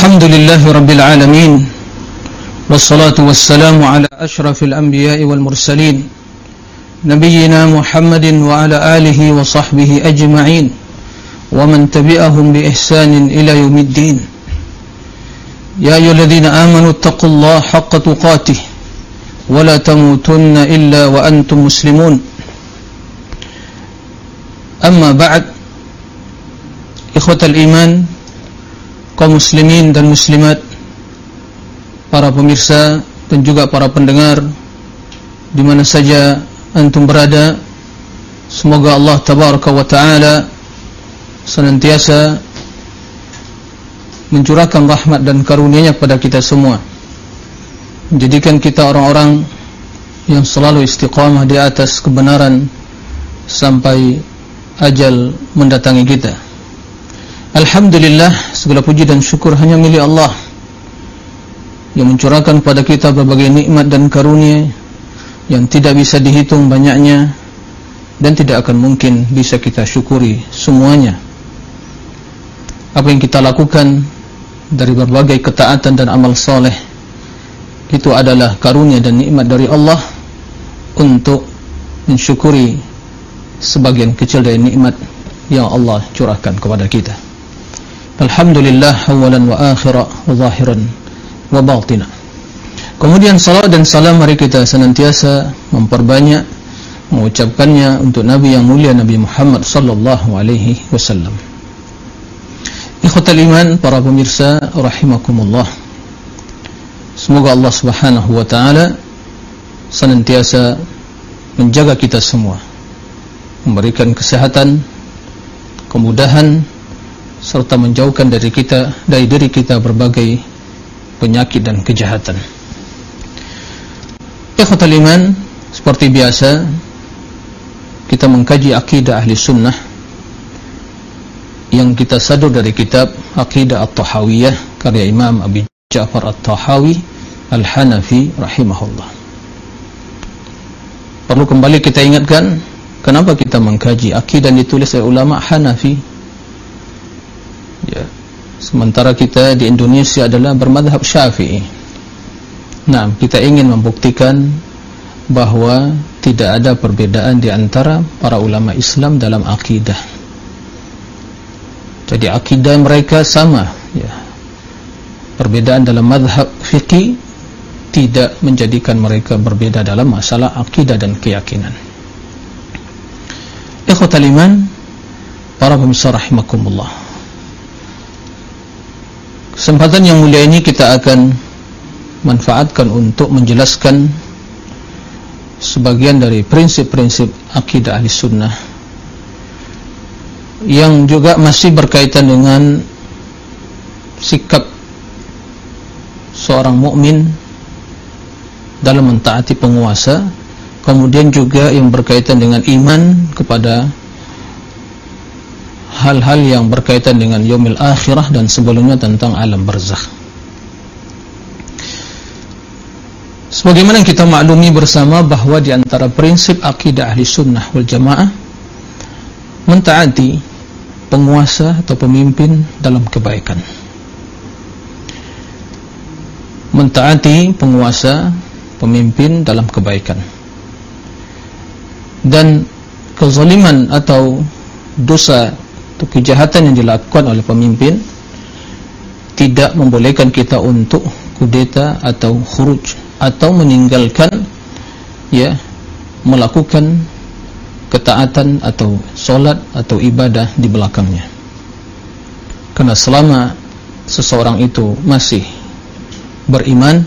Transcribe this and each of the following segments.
الحمد لله رب العالمين والصلاة والسلام على أشرف الأنبياء والمرسلين نبينا محمد وعلى آله وصحبه أجمعين ومن تبعهم بإحسان إلى يوم الدين. يا أيها الذين آمنوا اتقوا الله حق تقاته ولا تموتن إلا وأنتم مسلمون. أما بعد إخوة الإيمان kaum muslimin dan muslimat para pemirsa dan juga para pendengar di mana saja antum berada semoga Allah tabaraka wa taala senantiasa mencurahkan rahmat dan karunia-Nya kepada kita semua. Menjadikan kita orang-orang yang selalu istiqamah di atas kebenaran sampai ajal mendatangi kita Alhamdulillah segala puji dan syukur hanya milik Allah yang mencurahkan kepada kita berbagai nikmat dan karunia yang tidak bisa dihitung banyaknya dan tidak akan mungkin bisa kita syukuri semuanya. Apa yang kita lakukan dari berbagai ketaatan dan amal soleh itu adalah karunia dan nikmat dari Allah untuk mensyukuri sebagian kecil dari nikmat yang Allah curahkan kepada kita Alhamdulillah awalan wa akhira wa zahiran wa batina Kemudian salat dan salam mari kita senantiasa memperbanyak mengucapkannya untuk Nabi yang mulia Nabi Muhammad sallallahu alaihi wasallam. Ikhwatal iman para pemirsa rahimakumullah. Semoga Allah Subhanahu wa taala senantiasa menjaga kita semua. Memberikan kesehatan, kemudahan serta menjauhkan dari kita dari diri kita berbagai penyakit dan kejahatan. Ikhwatul iman, seperti biasa kita mengkaji akidah ahli sunnah yang kita sadur dari kitab Aqidah At-Tahawiyah karya Imam Abi Ja'far At-Tahawi Al-Hanafi rahimahullah. Perlu kembali kita ingatkan kenapa kita mengkaji akidah ditulis oleh ulama Hanafi ya. sementara kita di Indonesia adalah bermadhab syafi'i nah kita ingin membuktikan bahawa tidak ada perbedaan di antara para ulama Islam dalam akidah jadi akidah mereka sama ya. perbedaan dalam madhab fiqih tidak menjadikan mereka berbeda dalam masalah akidah dan keyakinan ikhwatal iman para pemirsa rahimakumullah Kesempatan yang mulia ini kita akan manfaatkan untuk menjelaskan sebagian dari prinsip-prinsip akidah ahli sunnah yang juga masih berkaitan dengan sikap seorang mukmin dalam mentaati penguasa kemudian juga yang berkaitan dengan iman kepada hal-hal yang berkaitan dengan yaumil akhirah dan sebelumnya tentang alam barzakh. Sebagaimana kita maklumi bersama bahawa di antara prinsip akidah ahli sunnah wal jamaah mentaati penguasa atau pemimpin dalam kebaikan. Mentaati penguasa pemimpin dalam kebaikan. Dan kezaliman atau dosa atau kejahatan yang dilakukan oleh pemimpin tidak membolehkan kita untuk kudeta atau khuruj atau meninggalkan ya melakukan ketaatan atau solat atau ibadah di belakangnya. Karena selama seseorang itu masih beriman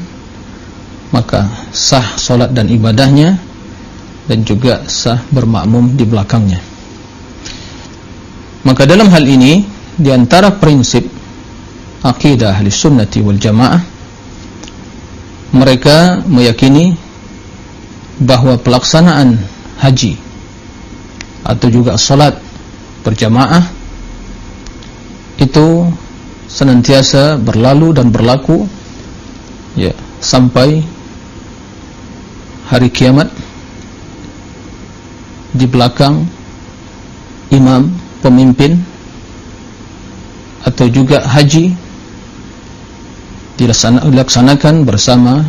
maka sah solat dan ibadahnya dan juga sah bermakmum di belakangnya Maka dalam hal ini di antara prinsip akidah ahli sunnati wal jamaah mereka meyakini bahawa pelaksanaan haji atau juga salat berjamaah itu senantiasa berlalu dan berlaku ya sampai hari kiamat di belakang imam pemimpin atau juga haji dilaksanakan bersama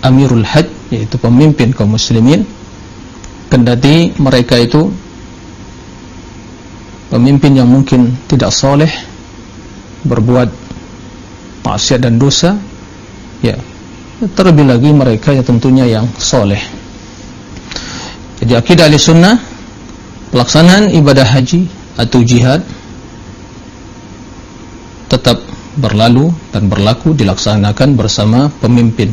Amirul Hajj yaitu pemimpin kaum muslimin. Kendati mereka itu pemimpin yang mungkin tidak soleh berbuat maksiat dan dosa ya terlebih lagi mereka yang tentunya yang soleh. Jadi akidah ahli sunnah pelaksanaan ibadah haji atau jihad tetap berlalu dan berlaku dilaksanakan bersama pemimpin.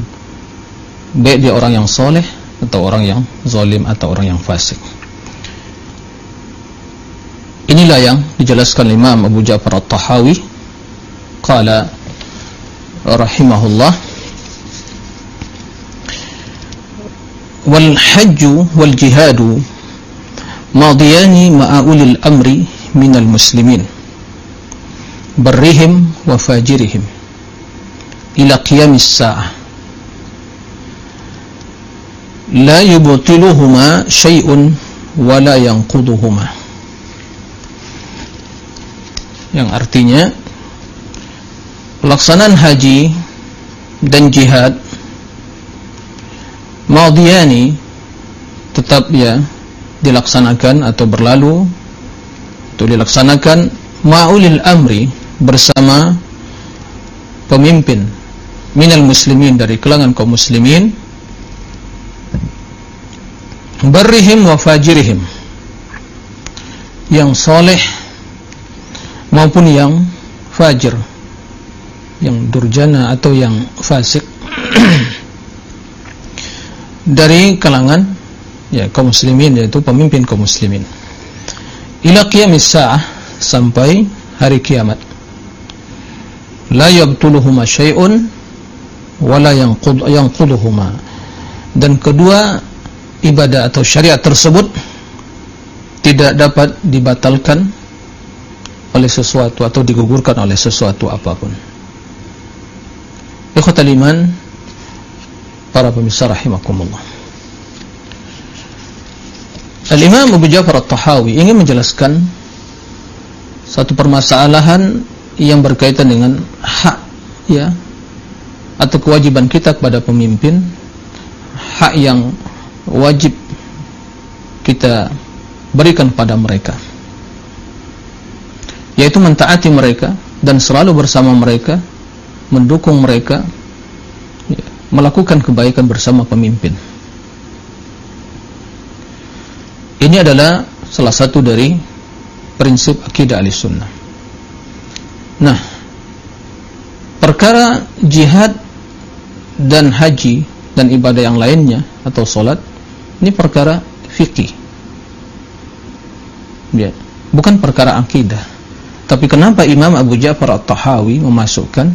Baik dia orang yang soleh atau orang yang zalim atau orang yang fasik. Inilah yang dijelaskan Imam Abu Ja'far At-Tahawi. Qala rahimahullah wal hajju wal jihadu madiyani ma'a ulil amri minal muslimin. Barrihim wa fajirihim. Ila qiyamis sa'ah. La yubtiluhuma syai'un wa la yanquduhuma. Yang artinya pelaksanaan haji dan jihad madiyani tetap ya dilaksanakan atau berlalu atau dilaksanakan ma'ulil amri bersama pemimpin minal muslimin dari kelangan kaum muslimin barrihim wa fajirihim yang soleh maupun yang fajir yang durjana atau yang fasik. Dari kalangan ya kaum muslimin yaitu pemimpin kaum muslimin ila qiyamis saah sampai hari kiamat. La yabtuluhuma syai'un wala yanqud yanquduhuma. Dan kedua ibadah atau syariat tersebut tidak dapat dibatalkan oleh sesuatu atau digugurkan oleh sesuatu apapun. Ikhwatal iman Para pemirsa rahimakumullah Al-Imam Abu Jafar At-Tahawi ingin menjelaskan Satu permasalahan Yang berkaitan dengan Hak ya Atau kewajiban kita kepada pemimpin Hak yang Wajib Kita Berikan pada mereka Yaitu mentaati mereka Dan selalu bersama mereka mendukung mereka ya, melakukan kebaikan bersama pemimpin ini adalah salah satu dari prinsip akidah al-sunnah nah perkara jihad dan haji dan ibadah yang lainnya atau solat ini perkara fikih ya, bukan perkara akidah. Tapi kenapa Imam Abu Ja'far At-Tahawi memasukkan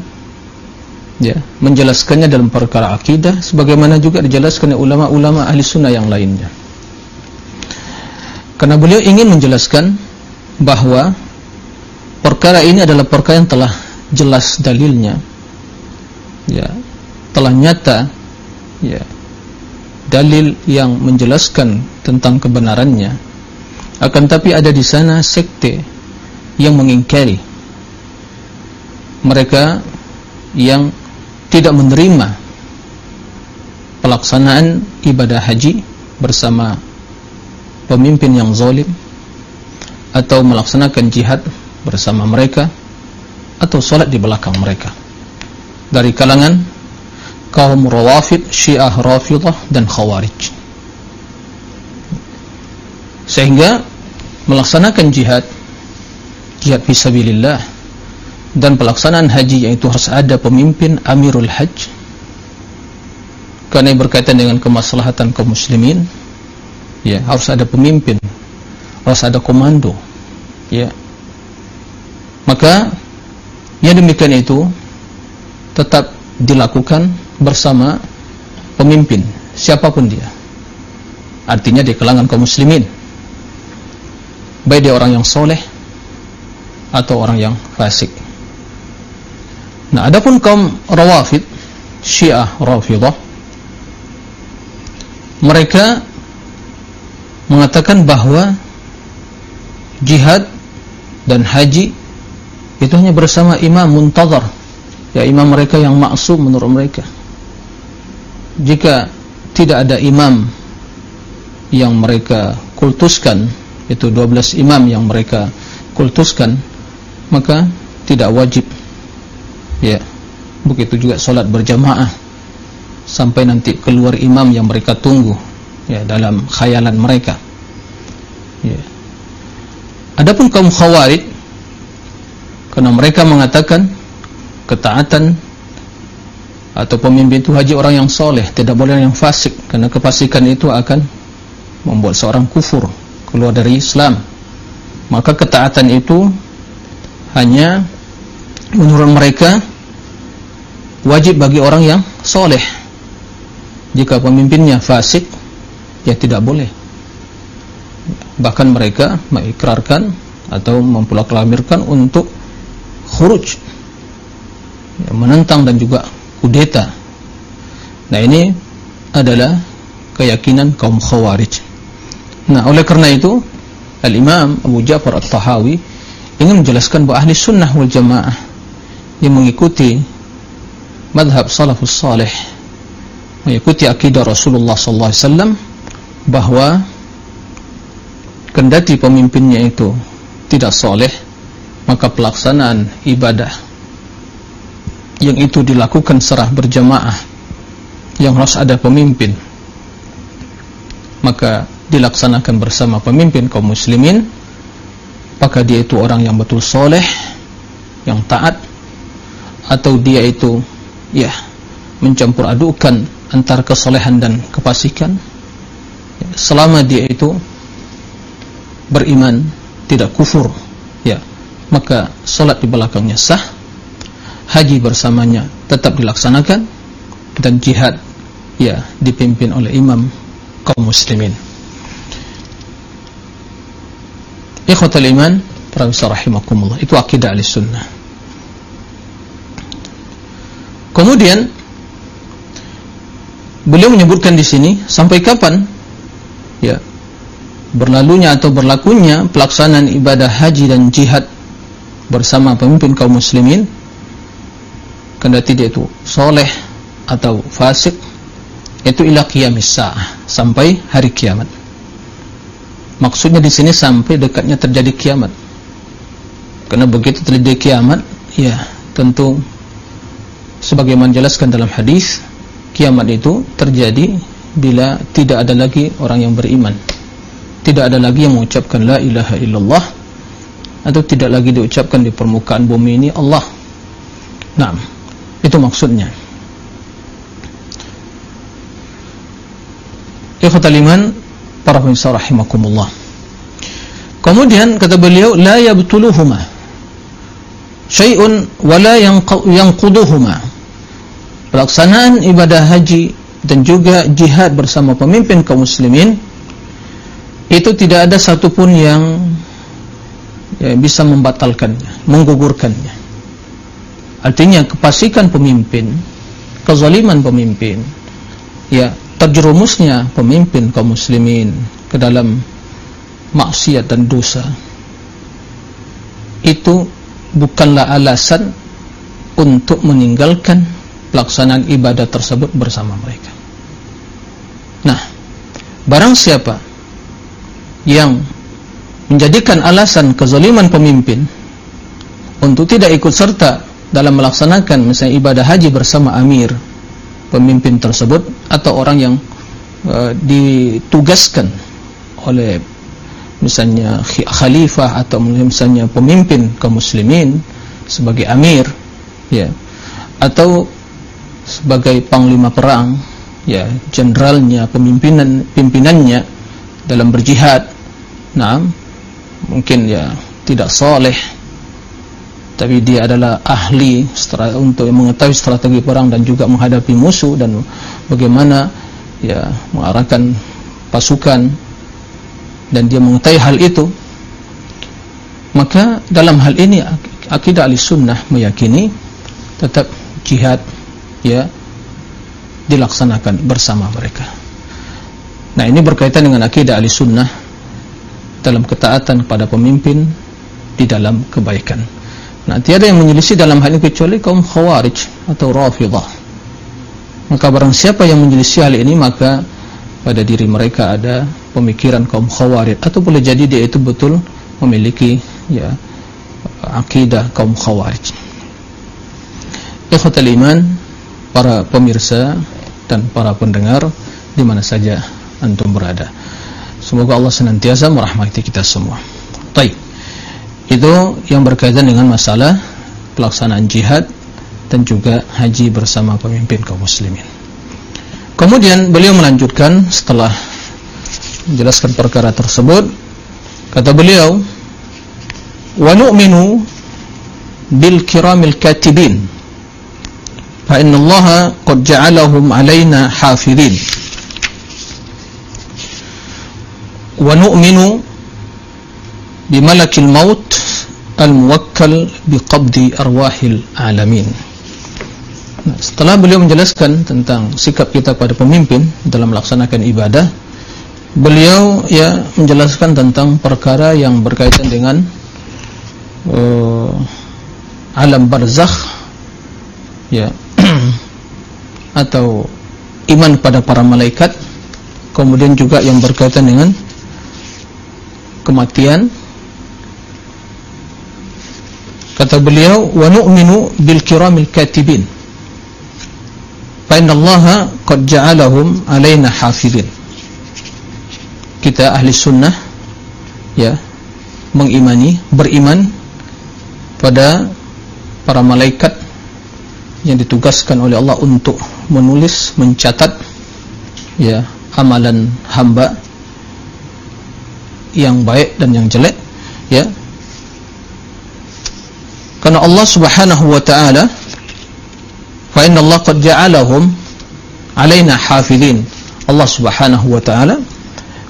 ya, menjelaskannya dalam perkara akidah sebagaimana juga dijelaskan oleh ulama-ulama ahli sunnah yang lainnya karena beliau ingin menjelaskan bahwa perkara ini adalah perkara yang telah jelas dalilnya. Ya, telah nyata ya, dalil yang menjelaskan tentang kebenarannya. Akan tapi ada di sana sekte yang mengingkari. Mereka yang tidak menerima pelaksanaan ibadah haji bersama pemimpin yang zalim atau melaksanakan jihad bersama mereka atau solat di belakang mereka. Dari kalangan kaum rawafid, syiah rafidah dan khawarij. Sehingga melaksanakan jihad jihad fisabilillah dan pelaksanaan haji yaitu harus ada pemimpin Amirul Hajj. Karena berkaitan dengan kemaslahatan kaum muslimin ya harus ada pemimpin. Harus ada komando. Ya. Maka yang demikian itu tetap dilakukan bersama pemimpin siapapun dia. Artinya di kalangan kaum muslimin. Baik dia orang yang soleh atau orang yang fasik. Nah, adapun kaum Rawafid, Syiah Rafidah, mereka mengatakan bahawa jihad dan haji itu hanya bersama imam muntazar. Ya imam mereka yang maksum menurut mereka. Jika tidak ada imam yang mereka kultuskan itu 12 imam yang mereka kultuskan maka tidak wajib. Ya begitu juga solat berjamaah. Sampai nanti keluar imam yang mereka tunggu ya dalam khayalan mereka. Ya. Adapun kaum khawarij karena mereka mengatakan ketaatan atau pemimpin itu haji orang yang soleh tidak boleh yang fasik karena kefasikan itu akan membuat seorang kufur keluar dari Islam. Maka ketaatan itu hanya menurut mereka wajib bagi orang yang soleh. Jika pemimpinnya fasik ya tidak boleh. Bahkan mereka mengikrarkan atau mempulaklamirkan untuk khuruj ya, menentang dan juga kudeta. Nah ini adalah keyakinan kaum khawarij. Nah oleh karena itu Al-Imam Abu Ja'far At-Tahawi ingin menjelaskan bahawa ahli sunnah wal jamaah yang mengikuti madhab salafus salih mengikuti akidah Rasulullah sallallahu alaihi wasallam bahwa kendati pemimpinnya itu tidak soleh maka pelaksanaan ibadah yang itu dilakukan serah berjamaah yang harus ada pemimpin maka dilaksanakan bersama pemimpin kaum muslimin maka dia itu orang yang betul soleh yang taat atau dia itu ya mencampur adukan antara kesolehan dan kepasikan selama dia itu beriman tidak kufur ya maka solat di belakangnya sah haji bersamanya tetap dilaksanakan dan jihad ya dipimpin oleh imam kaum muslimin. Ikhwatal iman para rahimakumullah itu akidah ahli sunnah kemudian beliau menyebutkan di sini sampai kapan ya. Berlalunya atau berlakunya pelaksanaan ibadah haji dan jihad bersama pemimpin kaum muslimin kendati dia itu soleh atau fasik itu ila qiyamis sa'ah sampai hari kiamat. Maksudnya di sini sampai dekatnya terjadi kiamat. Karena begitu terjadi kiamat ya tentu sebagaimana jelaskan dalam hadis kiamat itu terjadi bila tidak ada lagi orang yang beriman. Tidak ada lagi yang mengucapkan la ilaha illallah. Atau tidak lagi diucapkan di permukaan bumi ini Allah. Nah itu maksudnya. Ikhwatal iman para pemirsa rahimakumullah. Kemudian kata beliau la yabtuluhuma syai'un wala yanquduhuma. Pelaksanaan ibadah haji dan juga jihad bersama pemimpin kaum muslimin itu tidak ada satupun yang ya, bisa membatalkannya, menggugurkannya. Artinya kepasikan pemimpin, kezaliman pemimpin, ya terjerumusnya pemimpin kaum muslimin ke dalam maksiat dan dosa itu bukanlah alasan untuk meninggalkan pelaksanaan ibadah tersebut bersama mereka. Nah, barang siapa yang menjadikan alasan kezaliman pemimpin untuk tidak ikut serta dalam melaksanakan misalnya ibadah haji bersama amir pemimpin tersebut atau orang yang uh, ditugaskan oleh misalnya khalifah atau misalnya pemimpin kaum muslimin sebagai amir ya atau sebagai panglima perang ya jenderalnya pemimpinan pimpinannya dalam berjihad. Nah mungkin ya tidak soleh tapi dia adalah ahli untuk mengetahui strategi perang dan juga menghadapi musuh dan bagaimana ya mengarahkan pasukan dan dia mengetahui hal itu. Maka dalam hal ini akidah al-sunnah meyakini tetap jihad ya dilaksanakan bersama mereka nah ini berkaitan dengan akidah al-sunnah dalam ketaatan kepada pemimpin di dalam kebaikan. Nah, tiada yang menyelisih dalam hal ini kecuali kaum khawarij atau rafidah. Maka barang siapa yang menyelisih hal ini maka pada diri mereka ada pemikiran kaum khawarij atau boleh jadi dia itu betul memiliki ya akidah kaum khawarij. Ikhwatul iman, para pemirsa dan para pendengar di mana saja antum berada. Semoga Allah senantiasa merahmati kita semua. Baik itu yang berkaitan dengan masalah pelaksanaan jihad dan juga haji bersama pemimpin kaum muslimin kemudian beliau melanjutkan setelah menjelaskan perkara tersebut kata beliau wa nu'minu bil kiramil katibin fa inna allaha qad ja'alahum alaina hafidhin wa nu'minu bi malakil maut al-muwakkal biqabdi arwahil alamin. Setelah beliau menjelaskan tentang sikap kita kepada pemimpin dalam melaksanakan ibadah beliau ya menjelaskan tentang perkara yang berkaitan dengan uh, alam barzakh ya atau iman pada para malaikat kemudian juga yang berkaitan dengan kematian. Kata beliau wa nu'minu bil kiramil katibin. Fa inna allaha qad ja'alahum alaina hafidin kita ahli sunnah ya mengimani beriman pada para malaikat yang ditugaskan oleh Allah untuk menulis mencatat ya amalan hamba yang baik dan yang jelek ya. Karena Allah Subhanahu wa taala fa inna Allah qad ja'alahum alaina hafizin. Allah Subhanahu wa taala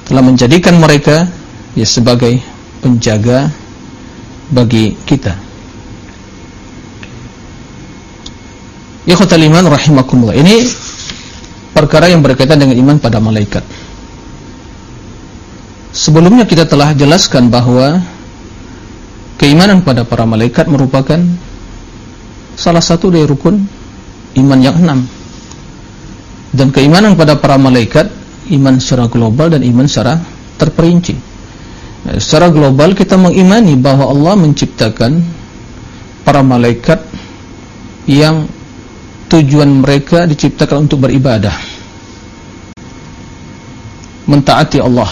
telah menjadikan mereka ya sebagai penjaga bagi kita Ikhwatal iman rahimakumullah. Ini perkara yang berkaitan dengan iman pada malaikat. Sebelumnya kita telah jelaskan bahawa keimanan pada para malaikat merupakan salah satu dari rukun iman yang enam. Dan keimanan pada para malaikat iman secara global dan iman secara terperinci. Secara global kita mengimani bahawa Allah menciptakan para malaikat yang tujuan mereka diciptakan untuk beribadah mentaati Allah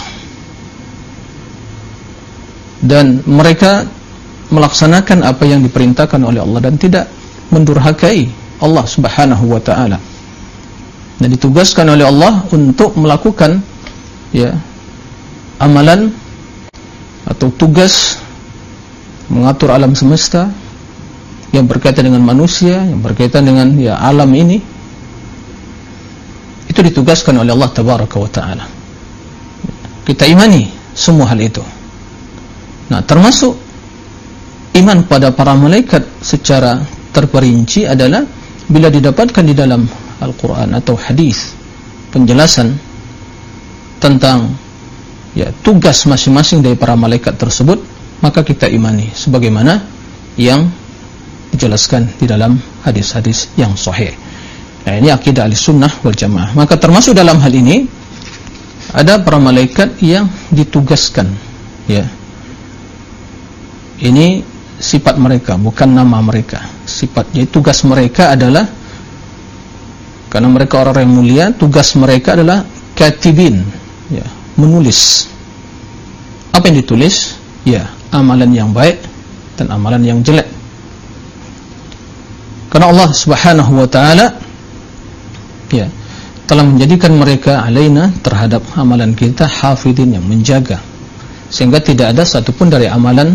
dan mereka melaksanakan apa yang diperintahkan oleh Allah dan tidak mendurhakai Allah Subhanahu wa taala. Dan ditugaskan oleh Allah untuk melakukan ya amalan atau tugas mengatur alam semesta yang berkaitan dengan manusia, yang berkaitan dengan ya alam ini. Itu ditugaskan oleh Allah tabaraka wa taala. Kita imani semua hal itu. Nah, termasuk iman pada para malaikat secara terperinci adalah bila didapatkan di dalam Al-Quran atau hadis penjelasan tentang ya tugas masing-masing dari para malaikat tersebut maka kita imani sebagaimana yang dijelaskan di dalam hadis-hadis yang sahih. Nah, ini akidah al-sunnah wal jamaah. Maka termasuk dalam hal ini ada para malaikat yang ditugaskan ya. Ini sifat mereka bukan nama mereka. Sifatnya tugas mereka adalah karena mereka orang yang mulia tugas mereka adalah katibin ya menulis. Apa yang ditulis? Ya amalan yang baik dan amalan yang jelek karena Allah Subhanahu wa taala ya telah menjadikan mereka alaina terhadap amalan kita hafidin yang menjaga. Sehingga tidak ada satupun dari amalan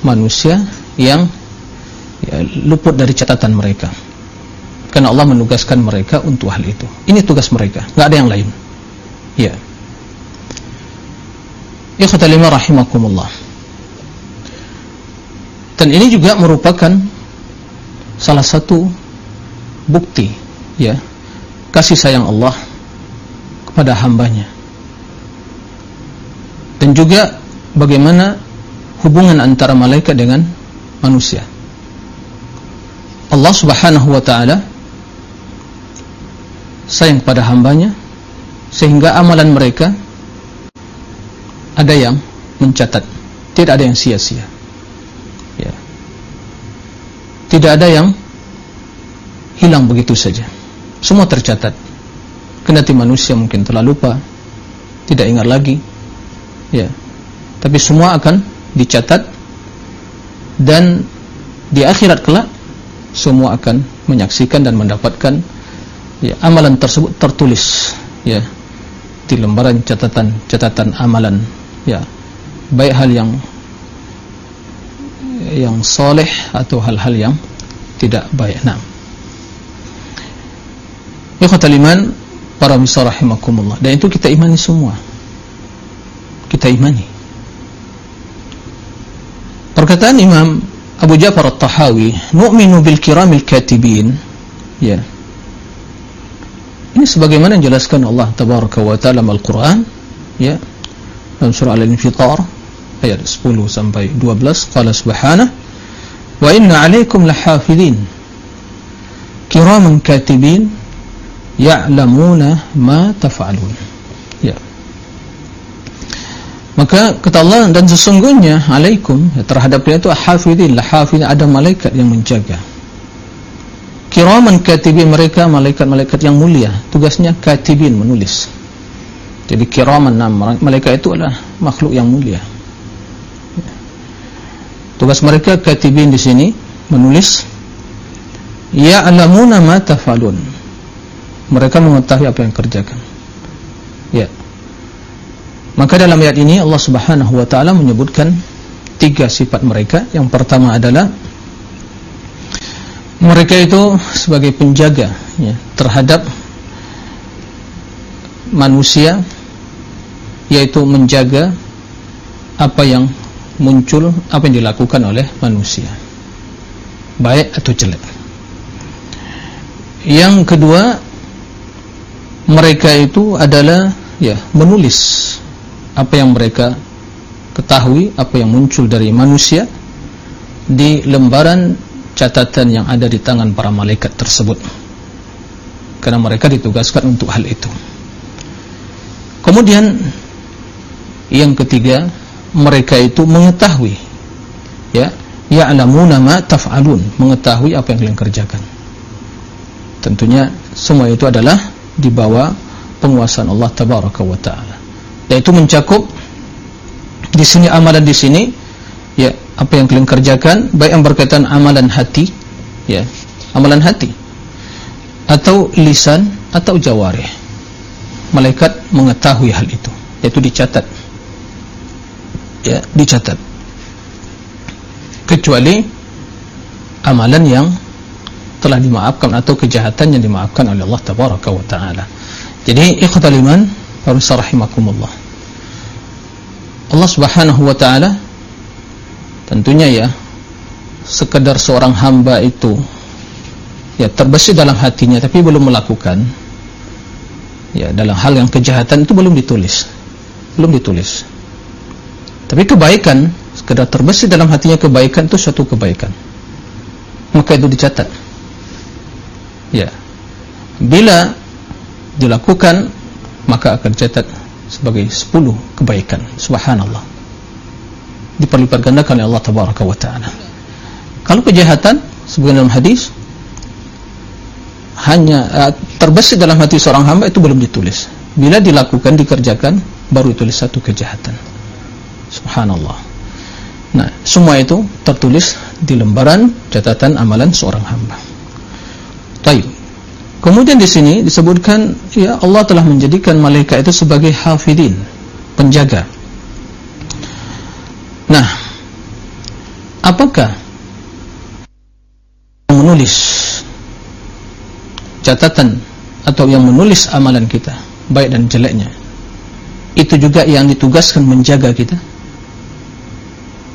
manusia yang ya, luput dari catatan mereka. Karena Allah menugaskan mereka untuk hal itu. Ini tugas mereka, tidak ada yang lain. Ya. Ikhtalima rahimakumullah. Dan ini juga merupakan salah satu bukti ya kasih sayang Allah kepada hambanya. Dan juga bagaimana hubungan antara malaikat dengan manusia. Allah subhanahu wa ta'ala sayang pada hambanya sehingga amalan mereka ada yang mencatat. Tidak ada yang sia-sia. Tidak ada yang hilang begitu saja. Semua tercatat. Kendati manusia mungkin telah lupa tidak ingat lagi. Ya. Tapi semua akan dicatat dan di akhirat kelak semua akan menyaksikan dan mendapatkan ya amalan tersebut tertulis ya di lembaran catatan catatan amalan ya. Baik hal yang yang soleh atau hal-hal yang tidak baik. Nah. Ikhwatal iman para misal rahimakumullah. Dan itu kita imani semua. Kita imani. Perkataan Imam Abu Ja'far At-Tahawi nu'minu bil kiramil katibin. Ya. Ini sebagaimana dijelaskan Allah tabaraka wa taala dalam Al-Qur'an ya dalam surah Al-Infitar ayat 10 sampai 12 qala subhanahu wa inna 'alaykum lahafidin kiraman katibin ya'lamuna ma taf'alun. Ya. Maka kata Allah dan sesungguhnya alaikum ya, terhadap dia itu hafidin lah hafidin ada malaikat yang menjaga. Kiraman katibin mereka malaikat-malaikat yang mulia. Tugasnya katibin menulis. Jadi kiraman malaikat itu adalah makhluk yang mulia tugas mereka katibin di sini menulis ya'lamuna ma taf'alun. Mereka mengetahui apa yang kerjakan. Ya. Maka dalam ayat ini Allah subhanahu wa ta'ala menyebutkan tiga sifat mereka. Yang pertama adalah mereka itu sebagai penjaga ya, terhadap manusia yaitu menjaga apa yang muncul apa yang dilakukan oleh manusia. Baik atau jelek. Yang kedua mereka itu adalah ya menulis apa yang mereka ketahui apa yang muncul dari manusia di lembaran catatan yang ada di tangan para malaikat tersebut. Karena mereka ditugaskan untuk hal itu. Kemudian yang ketiga mereka itu mengetahui. Ya ya'lamuna ma taf'alun mengetahui apa yang kalian kerjakan. Tentunya semua itu adalah di bawah penguasaan Allah tabaraka wa taala. Yaitu mencakup di sini amalan di sini ya apa yang kalian kerjakan baik yang berkaitan amalan hati ya amalan hati atau lisan atau jawarih. Malaikat mengetahui hal itu yaitu dicatat ya dicatat kecuali amalan yang telah dimaafkan atau kejahatan yang dimaafkan oleh Allah tabaraka wa taala. Jadi ikhwatul iman, rahimakumullah. Allah Subhanahu wa taala tentunya ya sekedar seorang hamba itu ya terbesit dalam hatinya tapi belum melakukan ya dalam hal yang kejahatan itu belum ditulis belum ditulis tapi kebaikan sekedar terbesit dalam hatinya kebaikan itu suatu kebaikan. Maka itu dicatat. Ya. Bila dilakukan maka akan catat sebagai 10 kebaikan. Subhanallah. Diperlipat gandakan oleh Allah tabaraka wa taala. Kalau kejahatan sebagian dalam hadis hanya uh, terbesit dalam hati seorang hamba itu belum ditulis. Bila dilakukan dikerjakan baru ditulis satu kejahatan subhanallah nah semua itu tertulis di lembaran catatan amalan seorang hamba Taib. Kemudian di sini disebutkan ya Allah telah menjadikan malaikat itu sebagai hafidin, penjaga. Nah, apakah yang menulis catatan atau yang menulis amalan kita, baik dan jeleknya, itu juga yang ditugaskan menjaga kita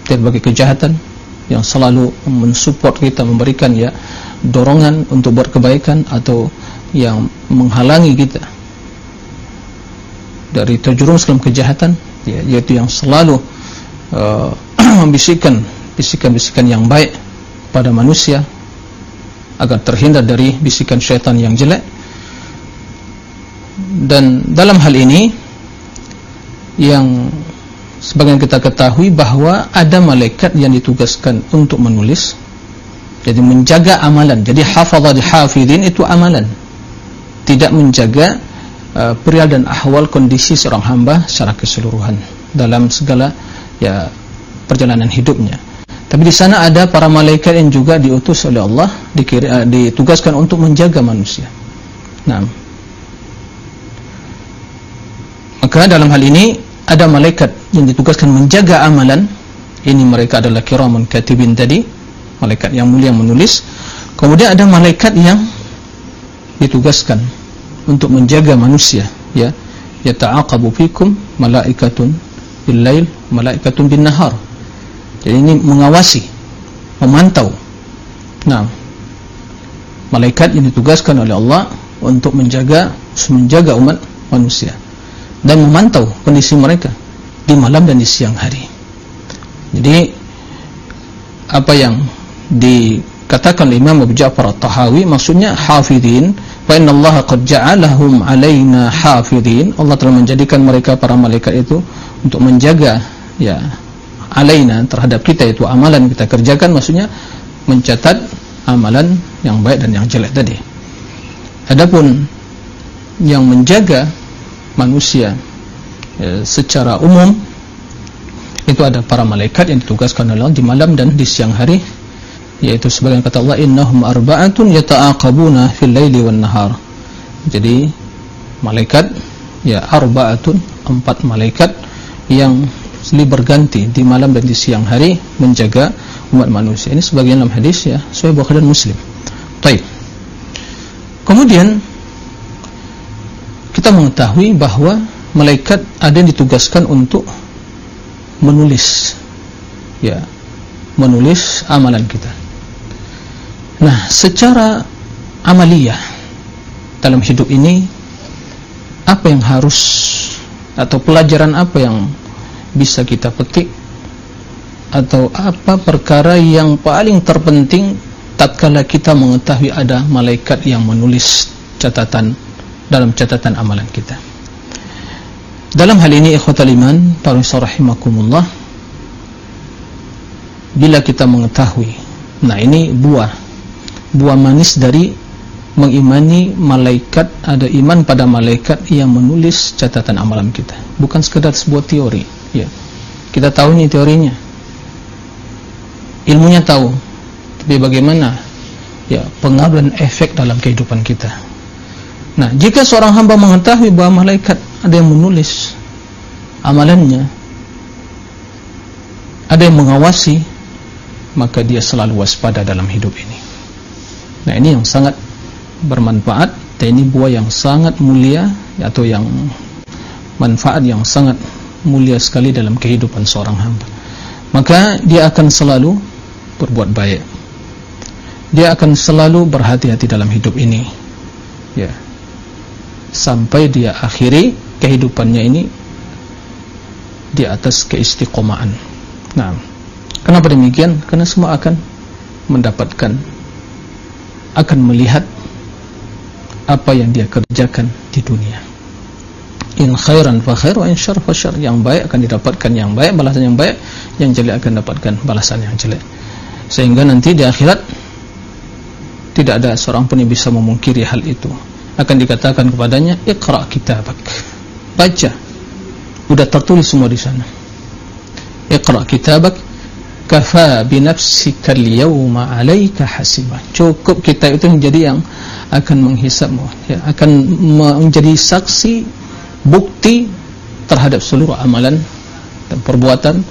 dari berbagai kejahatan yang selalu mensupport kita, memberikan ya dorongan untuk buat kebaikan atau yang menghalangi kita dari terjerumus dalam kejahatan ya, yaitu yang selalu uh, membisikkan bisikan-bisikan yang baik pada manusia agar terhindar dari bisikan syaitan yang jelek. Dan dalam hal ini yang sebagian kita ketahui bahawa ada malaikat yang ditugaskan untuk menulis jadi menjaga amalan. Jadi hafazah hafidin itu amalan. Tidak menjaga uh, perial dan ahwal kondisi seorang hamba secara keseluruhan dalam segala ya perjalanan hidupnya. Tapi di sana ada para malaikat yang juga diutus oleh Allah dikira, uh, ditugaskan untuk menjaga manusia. Nah, maka dalam hal ini ada malaikat yang ditugaskan menjaga amalan. Ini mereka adalah kiramun katibin tadi, malaikat yang mulia menulis. Kemudian ada malaikat yang ditugaskan untuk menjaga manusia, ya. Yata'aqabu fikum malaikatun bil lail, malaikatun bin nahar jadi ini mengawasi memantau nah malaikat yang ditugaskan oleh Allah untuk menjaga menjaga umat manusia dan memantau kondisi mereka di malam dan di siang hari. Jadi apa yang dikatakan Imam Abu Ja'far At-Tahawi maksudnya hafidin fa inna Allah qad ja'alahum 'alaina hafidin Allah telah menjadikan mereka para malaikat itu untuk menjaga ya alaina terhadap kita itu amalan kita kerjakan maksudnya mencatat amalan yang baik dan yang jelek tadi. Adapun yang menjaga manusia secara umum itu ada para malaikat yang ditugaskan oleh Allah di malam dan di siang hari yaitu sebagian kata Allah innahum arba'atun yata'aqabuna fil laili wan nahar jadi malaikat ya arba'atun empat malaikat yang silih berganti di malam dan di siang hari menjaga umat manusia. Ini sebagian dalam hadis ya, Sahih Bukhari dan Muslim. Baik. Kemudian kita mengetahui bahawa malaikat ada yang ditugaskan untuk menulis ya, menulis amalan kita. Nah, secara amaliyah dalam hidup ini apa yang harus atau pelajaran apa yang bisa kita petik atau apa perkara yang paling terpenting tatkala kita mengetahui ada malaikat yang menulis catatan dalam catatan amalan kita dalam hal ini ikhwatal iman para rahimakumullah bila kita mengetahui nah ini buah buah manis dari mengimani malaikat ada iman pada malaikat yang menulis catatan amalan kita. Bukan sekadar sebuah teori ya. Kita tahu ini teorinya. Ilmunya tahu tapi bagaimana ya pengaruh dan efek dalam kehidupan kita nah jika seorang hamba mengetahui bahawa malaikat ada yang menulis amalannya ada yang mengawasi maka dia selalu waspada dalam hidup ini. Nah ini yang sangat bermanfaat dan ini buah yang sangat mulia atau yang manfaat yang sangat mulia sekali dalam kehidupan seorang hamba. Maka dia akan selalu berbuat baik. Dia akan selalu berhati-hati dalam hidup ini. Ya sampai dia akhiri kehidupannya ini di atas keistiqomaan nah kenapa demikian? Karena semua akan mendapatkan akan melihat apa yang dia kerjakan di dunia. In khairan fa khair wa in syarr fa syarr. Yang baik akan didapatkan yang baik balasan yang baik yang jelek akan dapatkan balasan yang jelek. Sehingga nanti di akhirat tidak ada seorang pun yang bisa memungkiri hal itu akan dikatakan kepadanya iqra kitabak. Baca. Sudah tertulis semua di sana. Iqra kitabak kafa bi nafsika al-yawma 'alayka hasiba cukup kita itu menjadi yang akan menghisapmu. Ya akan menjadi saksi bukti terhadap seluruh amalan dan perbuatan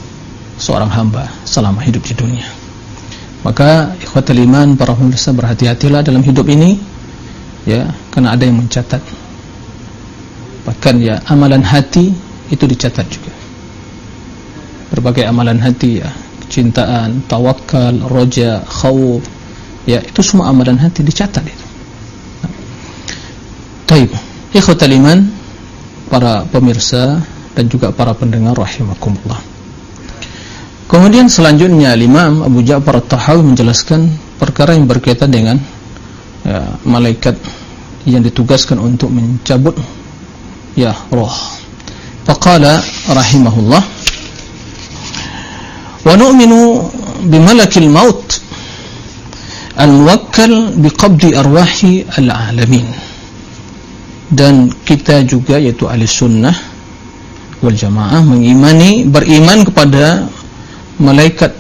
seorang hamba selama hidup di dunia. Maka ikhwatul iman para pemirsa berhati-hatilah dalam hidup ini ya karena ada yang mencatat. Bahkan ya amalan hati itu dicatat juga. Berbagai amalan hati ya kecintaan, tawakal, roja, khawf ya itu semua amalan hati dicatat itu. Taib. Ikhwatul iman para pemirsa dan juga para pendengar rahimakumullah. Kemudian selanjutnya Imam Abu Ja'far At-Tahawi menjelaskan perkara yang berkaitan dengan ya, malaikat yang ditugaskan untuk mencabut ya roh. Faqala rahimahullah wa nu'minu bimalakil maut al-muwakkal biqabdi arwahi al-alamin. Dan kita juga yaitu ahli sunnah wal jamaah mengimani beriman kepada malaikat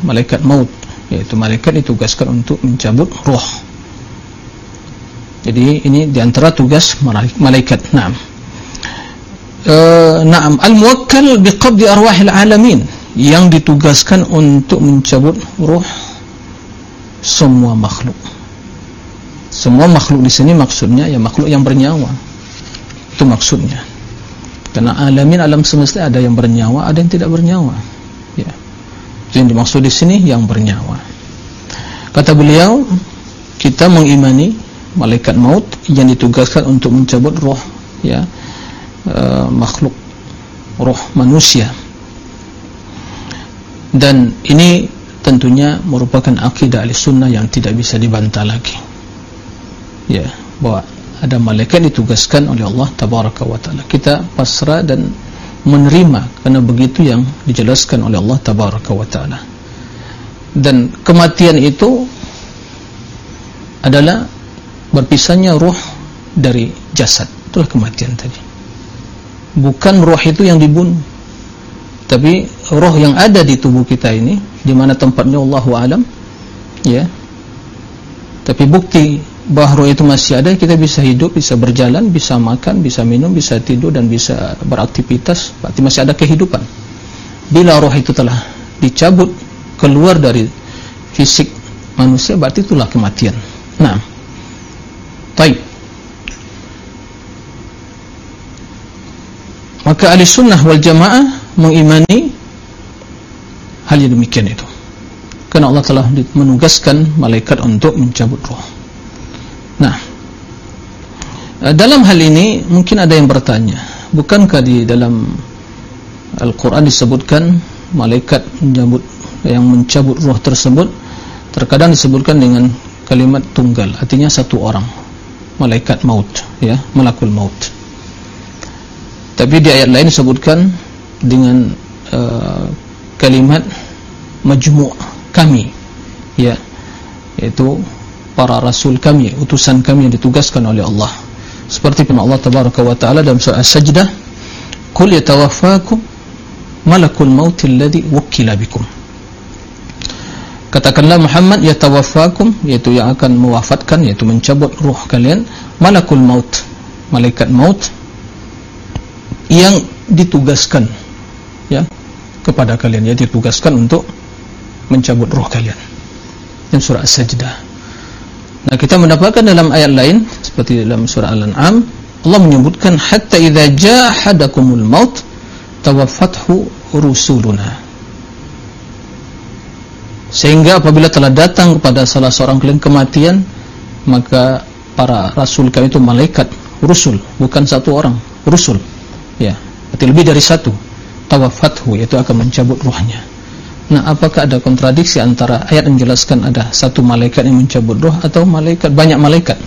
malaikat maut yaitu malaikat ditugaskan untuk mencabut roh jadi ini diantara tugas malaikat. Naam. E, naam. Al-muwakkal biqabdi arwahil alamin. Yang ditugaskan untuk mencabut roh semua makhluk. Semua makhluk di sini maksudnya ya makhluk yang bernyawa. Itu maksudnya. Karena alamin alam semesta ada yang bernyawa ada yang tidak bernyawa. Ya. Itu yang dimaksud di sini yang bernyawa. Kata beliau kita mengimani malaikat maut yang ditugaskan untuk mencabut roh ya uh, makhluk roh manusia. Dan ini tentunya merupakan akidah ahli sunnah yang tidak bisa dibantah lagi. Ya bahwa ada malaikat ditugaskan oleh Allah tabaraka wa taala. Kita pasrah dan menerima karena begitu yang dijelaskan oleh Allah tabaraka wa taala. Dan kematian itu adalah berpisahnya ruh dari jasad. Itulah kematian tadi. Bukan ruh itu yang dibunuh. Tapi roh yang ada di tubuh kita ini di mana tempatnya Allahu alam ya. Tapi bukti bahawa roh itu masih ada kita bisa hidup bisa berjalan bisa makan bisa minum bisa tidur dan bisa beraktivitas. Berarti masih ada kehidupan. Bila roh itu telah dicabut keluar dari fisik manusia berarti itulah kematian. Nah baik maka ahli sunnah wal jamaah mengimani hal yang demikian itu. Kerana Allah telah menugaskan malaikat untuk mencabut roh. Nah dalam hal ini mungkin ada yang bertanya bukankah di dalam Al-Quran disebutkan malaikat mencabut yang mencabut roh tersebut terkadang disebutkan dengan kalimat tunggal artinya satu orang malaikat maut ya malakul maut. Tapi di ayat lain disebutkan dengan uh, kalimat majmu' kami ya yaitu para rasul kami utusan kami yang ditugaskan oleh Allah. Seperti firman Allah tabaraka wa taala dalam surah as-sajdah qul yatawaffakum malakul maut alladhi wukkila bikum katakanlah Muhammad yatawaffakum yaitu yang akan mewafatkan yaitu mencabut ruh kalian. Malakul maut malaikat maut yang ditugaskan ya kepada kalian. Ya ditugaskan untuk mencabut roh kalian. Dan surah as-sajdah. Nah kita mendapatkan dalam ayat lain seperti dalam surah al-an'am Allah menyebutkan hatta idza jaa hadakumul maut tawaffathu rusuluna sehingga apabila telah datang kepada salah seorang kalian kematian maka para rasul kami itu malaikat rusul bukan satu orang rusul. Ya berarti lebih dari satu. Tawafathu yaitu akan mencabut ruhnya nah apakah ada kontradiksi antara ayat yang menjelaskan ada satu malaikat yang mencabut ruh atau malaikat banyak malaikat?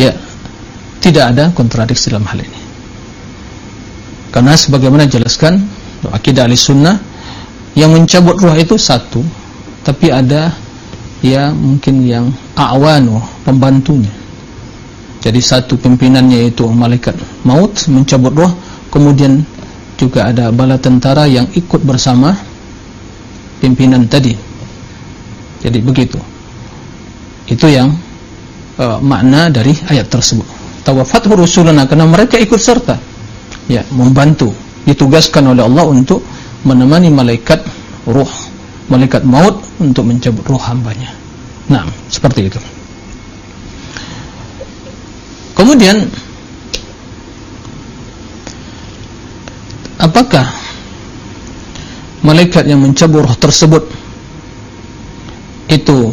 Ya tidak ada kontradiksi dalam hal ini. Karena sebagaimana jelaskan akidah ahli sunnah yang mencabut ruh itu satu tapi ada ya mungkin yang a'wanu pembantunya. Jadi satu pimpinannya itu malaikat maut mencabut ruh kemudian juga ada bala tentara yang ikut bersama pimpinan tadi. Jadi begitu. Itu yang uh, makna dari ayat tersebut. Tawafathu rusulana karena mereka ikut serta. Ya membantu ditugaskan oleh Allah untuk menemani malaikat ruh malaikat maut untuk mencabut ruh hambanya. Nah seperti itu. Kemudian apakah malaikat yang mencabut roh tersebut itu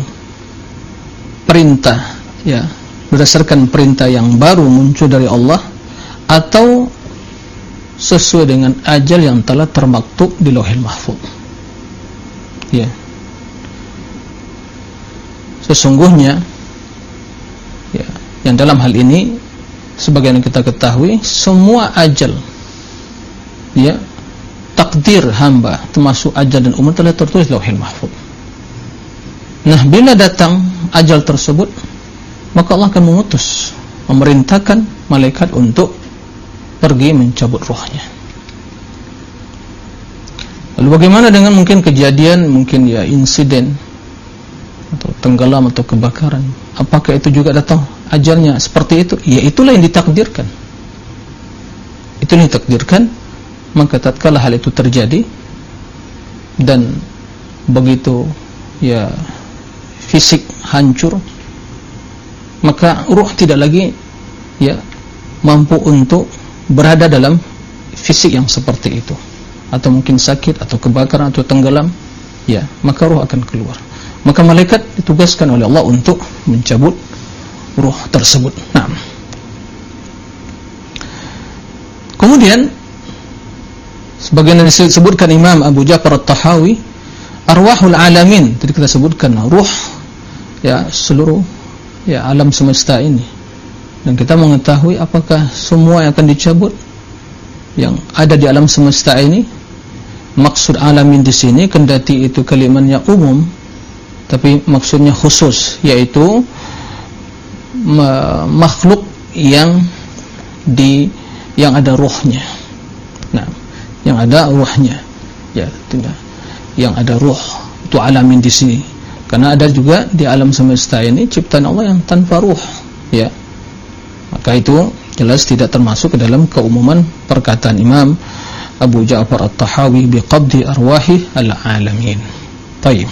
perintah ya berdasarkan perintah yang baru muncul dari Allah atau sesuai dengan ajal yang telah termaktub di Lauhil Mahfuz. Ya. Sesungguhnya yang dalam hal ini sebagaimana kita ketahui semua ajal ya takdir hamba termasuk ajal dan umur telah tertulis lauhil mahfud nah bila datang ajal tersebut maka Allah akan mengutus memerintahkan malaikat untuk pergi mencabut rohnya. Lalu bagaimana dengan mungkin kejadian mungkin ya insiden atau tenggelam atau kebakaran? Apakah itu juga datang ajalnya seperti itu? Ya itulah yang ditakdirkan. Itu yang ditakdirkan maka tatkala hal itu terjadi dan begitu ya fisik hancur maka ruh tidak lagi ya mampu untuk berada dalam fisik yang seperti itu atau mungkin sakit atau kebakaran atau tenggelam ya maka ruh akan keluar maka malaikat ditugaskan oleh Allah untuk mencabut ruh tersebut. Nah. Kemudian sebagaimana disebutkan Imam Abu Ja'far At-Tahawi, arwahul alamin, tadi kita sebutkan ruh ya seluruh ya alam semesta ini. Dan kita mengetahui apakah semua yang akan dicabut yang ada di alam semesta ini. Maksud alamin di sini kendati itu kalimatnya umum tapi maksudnya khusus yaitu makhluk yang di yang ada ruhnya. Nah yang ada ruhnya. Ya tidak yang ada ruh. Itu alamin di sini. Karena ada juga di alam semesta ini ciptaan Allah yang tanpa ruh. Ya maka itu jelas tidak termasuk ke dalam keumuman perkataan Imam Abu Ja'far At-Tahawi biqabdi arwahi al-alamin baik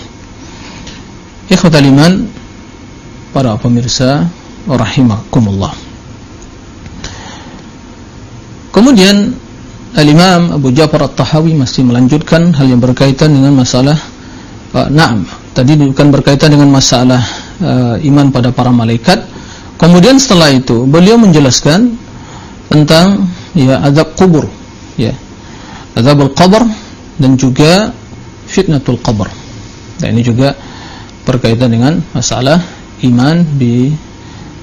Ikhwatal iman para pemirsa rahimakumullah. Kemudian Al-Imam Abu Ja'far At-Tahawi masih melanjutkan hal yang berkaitan dengan masalah uh, na'am. Tadi bukan berkaitan dengan masalah uh, iman pada para malaikat. Kemudian setelah itu beliau menjelaskan tentang ya azab kubur, ya. Azabul qabr dan juga fitnatul qabr. Dan ini juga berkaitan dengan masalah iman di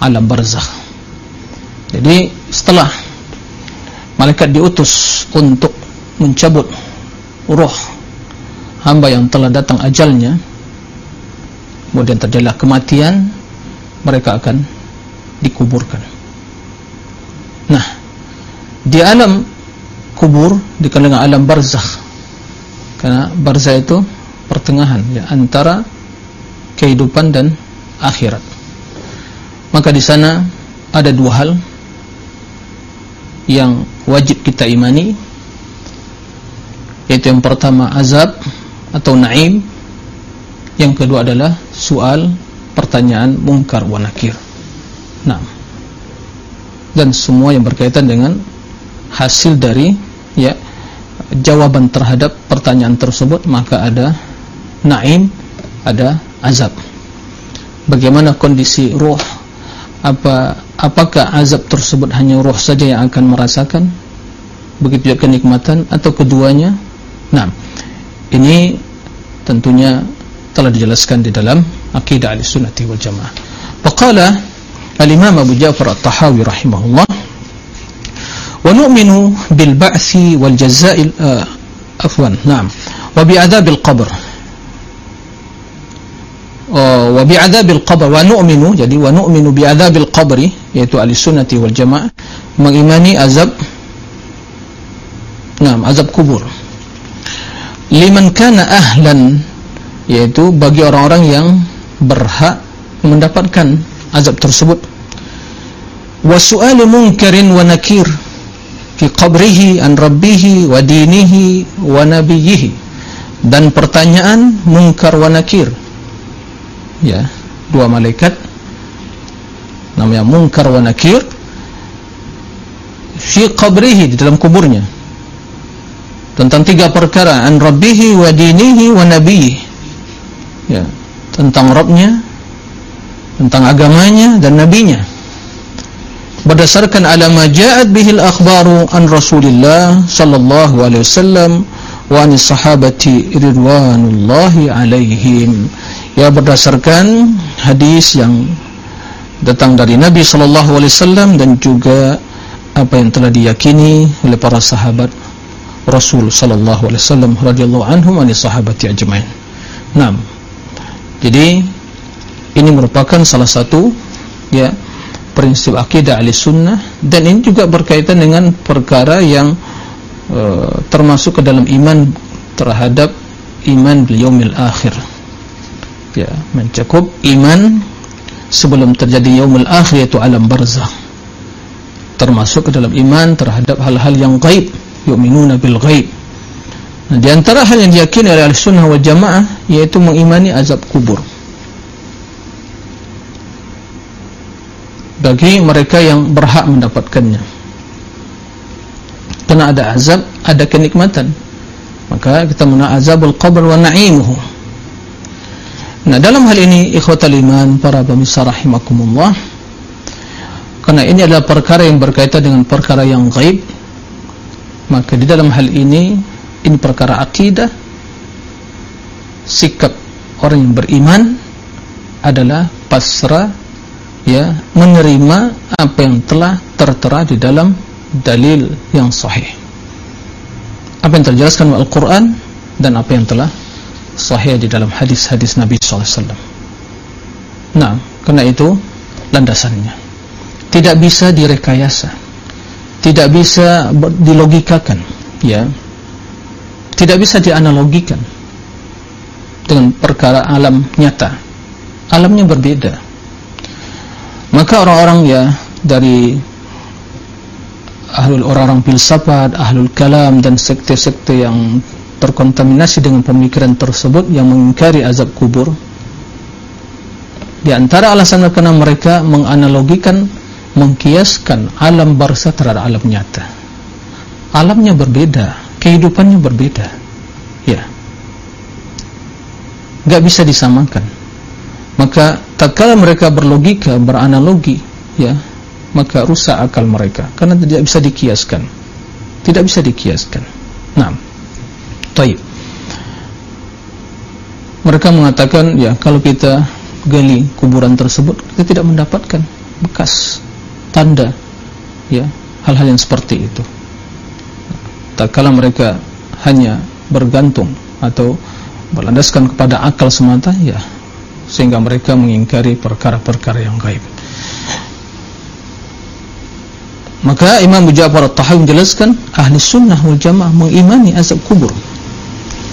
alam barzakh. Jadi setelah malaikat diutus untuk mencabut roh hamba yang telah datang ajalnya, kemudian terjadilah kematian, mereka akan dikuburkan. Nah, di alam kubur dikenal dengan alam barzakh. Karena barzakh itu pertengahan ya antara kehidupan dan akhirat. Maka di sana ada dua hal yang wajib kita imani, yaitu yang pertama azab atau naim, yang kedua adalah soal pertanyaan mungkar wa nakir. Nah, dan semua yang berkaitan dengan hasil dari ya jawaban terhadap pertanyaan tersebut maka ada naim, ada azab. Bagaimana kondisi ruh? Apa apakah azab tersebut hanya ruh saja yang akan merasakan? Begitu juga kenikmatan. Atau keduanya? Nah ini tentunya telah dijelaskan di dalam akidah al-sunnati wal jamaah. Faqala al-imam Abu Ja'far at-Tahawi rahimahullah wa nu'minu bil ba'thi wal jazaa'i uh, afwan na'am wa bi adabil qabr. Oh, wa bi'adzabil qabr wa nu'minu jadi wa nu'minu bi'adzabil qabri yaitu ahli-sunnati wal jamaah mengimani azab nah azab kubur. Liman kana ahlan yaitu bagi orang-orang yang berhak mendapatkan azab tersebut wa su'ali munkarin wa nakir fi qabrihi an rabbihi wa dinihi wa nabiyhi dan pertanyaan munkar wa nakir. Ya dua malaikat. Namanya Munkar wa Nakir fi qabrihi di dalam kuburnya. Tentang tiga perkara an rabbihi wa dinihi wa nabiyhi ya tentang Rabbnya tentang agamanya dan nabinya berdasarkan alama ja'at bihil akhbaru an Rasulillah sallallahu alaihi wasallam wa an sahabati ridwanullahi alaihim ya berdasarkan hadis yang datang dari Nabi sallallahu alaihi wasallam dan juga apa yang telah diyakini oleh para sahabat Rasul sallallahu alaihi wasallam radhiyallahu anhum ani sahabati ajmain. Naam. Jadi ini merupakan salah satu ya prinsip akidah ahli sunnah dan ini juga berkaitan dengan perkara yang uh, termasuk ke dalam iman terhadap iman bil yaumil akhir. Ya, mencakup iman sebelum terjadi yaumul akhir yaitu alam barzakh termasuk ke dalam iman terhadap hal-hal yang gaib yu'minuna bil gaib. Nah, di antara hal yang diyakini oleh al-sunnah wal jamaah yaitu mengimani azab kubur bagi mereka yang berhak mendapatkannya. Karena ada azab ada kenikmatan. Maka kita mengenal azabul qabr wa na'imuhu. Nah dalam hal ini ikhwatal iman para pemirsa rahimakumullah karena ini adalah perkara yang berkaitan dengan perkara yang gaib maka di dalam hal ini ini perkara akidah. Sikap orang yang beriman adalah pasrah ya menerima apa yang telah tertera di dalam dalil yang sahih. Apa yang terjelaskan dalam Al-Quran dan apa yang telah sahih di dalam hadis-hadis Nabi SAW nah karena itu landasannya. Tidak bisa direkayasa. Tidak bisa dilogikakan ya. Tidak bisa dianalogikan dengan perkara alam nyata. Alamnya berbeda maka orang-orang ya dari ahlul orang-orang filsafat ahlul kalam dan sekte-sekte yang terkontaminasi dengan pemikiran tersebut yang mengingkari azab kubur di antara alasan karena mereka menganalogikan mengkiaskan alam barza terhadap alam nyata. Alamnya berbeda kehidupannya berbeda ya. Gak bisa disamakan. Maka tak kala mereka berlogika beranalogi ya maka rusak akal mereka. Karena tidak bisa dikiaskan. Tidak bisa dikiaskan. Nah taib. Mereka mengatakan ya kalau kita gali kuburan tersebut kita tidak mendapatkan bekas tanda ya hal-hal yang seperti itu. Tak kala mereka hanya bergantung atau berlandaskan kepada akal semata ya sehingga mereka mengingkari perkara-perkara yang gaib. Maka Imam Ja'far At-Tahawi menjelaskan ahli sunnah wal jamaah mengimani azab kubur.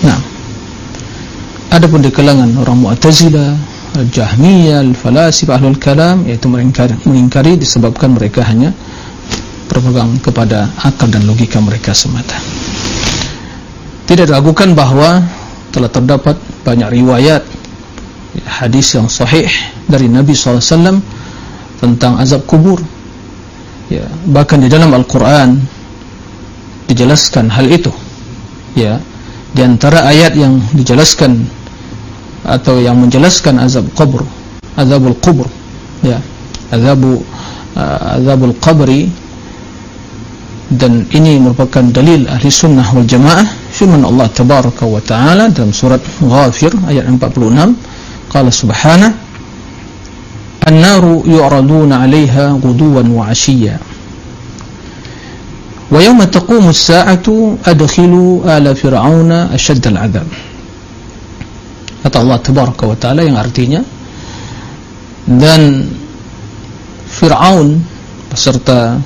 Nah. Adapun di kalangan orang mu'tazilah Al-Jahmiyah, Al-Falasif, Ahlul Kalam Iaitu mengingkari, mengingkari disebabkan mereka hanya Berpegang kepada akal dan logika mereka semata. Tidak diragukan bahawa Telah terdapat banyak riwayat Hadis yang sahih Dari Nabi SAW Tentang azab kubur. Ya, Bahkan di dalam Al-Quran Dijelaskan hal itu. Ya Di antara ayat yang dijelaskan atau yang menjelaskan azab kubur azabul kubur ya azabu uh, azabul qabri dan ini merupakan dalil ahli sunnah wal jamaah firman Allah tabaraka wa ta'ala dalam surat ghafir ayat 46 qala subhana an-naru yu'raduna 'alayha ghuduwan wa 'ashiyya wa yawma taqumu as-sa'atu adkhilu ala fir'auna ashadda al-'adab kata Allah Tabaraka wa Ta'ala yang artinya dan Fir'aun beserta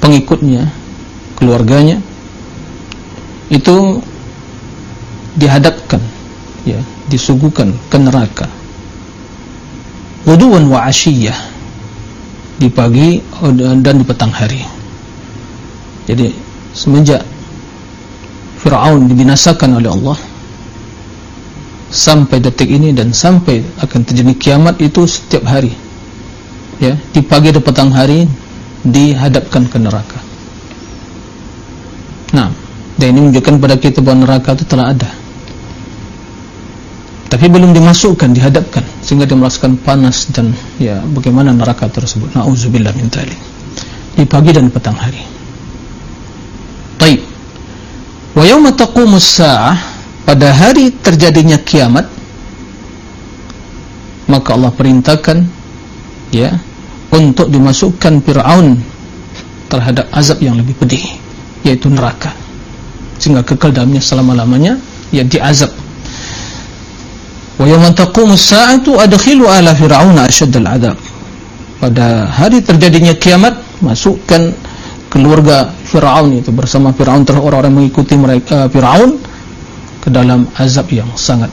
pengikutnya keluarganya itu dihadapkan ya disuguhkan ke neraka wuduan wa asyiyah di pagi dan di petang hari. Jadi semenjak Fir'aun dibinasakan oleh Allah sampai detik ini dan sampai akan terjadi kiamat itu setiap hari ya di pagi dan petang hari dihadapkan ke neraka. Nah dan ini menunjukkan pada kita bahawa neraka itu telah ada tapi belum dimasukkan dihadapkan sehingga dia merasakan panas dan ya bagaimana neraka tersebut. Na'udzubillah min tali di pagi dan petang hari. Baik. Wa yawma taqumus sa'ah pada hari terjadinya kiamat maka Allah perintahkan ya untuk dimasukkan Fir'aun terhadap azab yang lebih pedih yaitu neraka. Sehingga kekal dalamnya selama-lamanya ya diazab wa yawma taqumu as-sa'atu adkhilu ala fir'auna ashaddal adab pada hari terjadinya kiamat masukkan keluarga Fir'aun itu bersama Fir'aun terus orang-orang mengikuti mereka uh, Fir'aun ke dalam azab yang sangat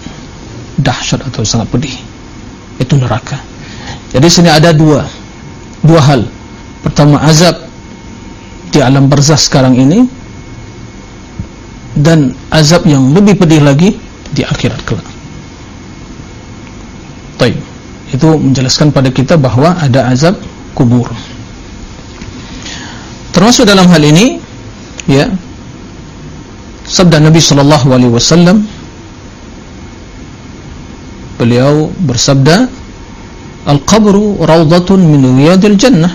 dahsyat atau sangat pedih. Itu neraka. Jadi sini ada dua dua hal. Pertama azab di alam barzah sekarang ini dan azab yang lebih pedih lagi di akhirat kelak baik itu menjelaskan pada kita bahawa ada azab kubur. Termasuk dalam hal ini ya sabda Nabi sallallahu alaihi wasallam beliau bersabda al-qabru rawdatun min riyadil jannah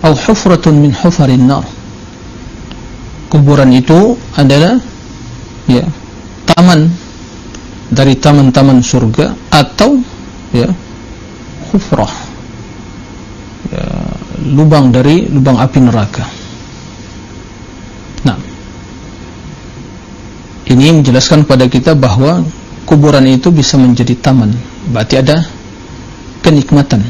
atau hufratun min hufarin nar. Kuburan itu adalah ya taman dari taman-taman surga atau ya. Hufrah ya, lubang dari lubang api neraka. Nah. Ini menjelaskan pada kita bahwa kuburan itu bisa menjadi taman. Berarti ada kenikmatan.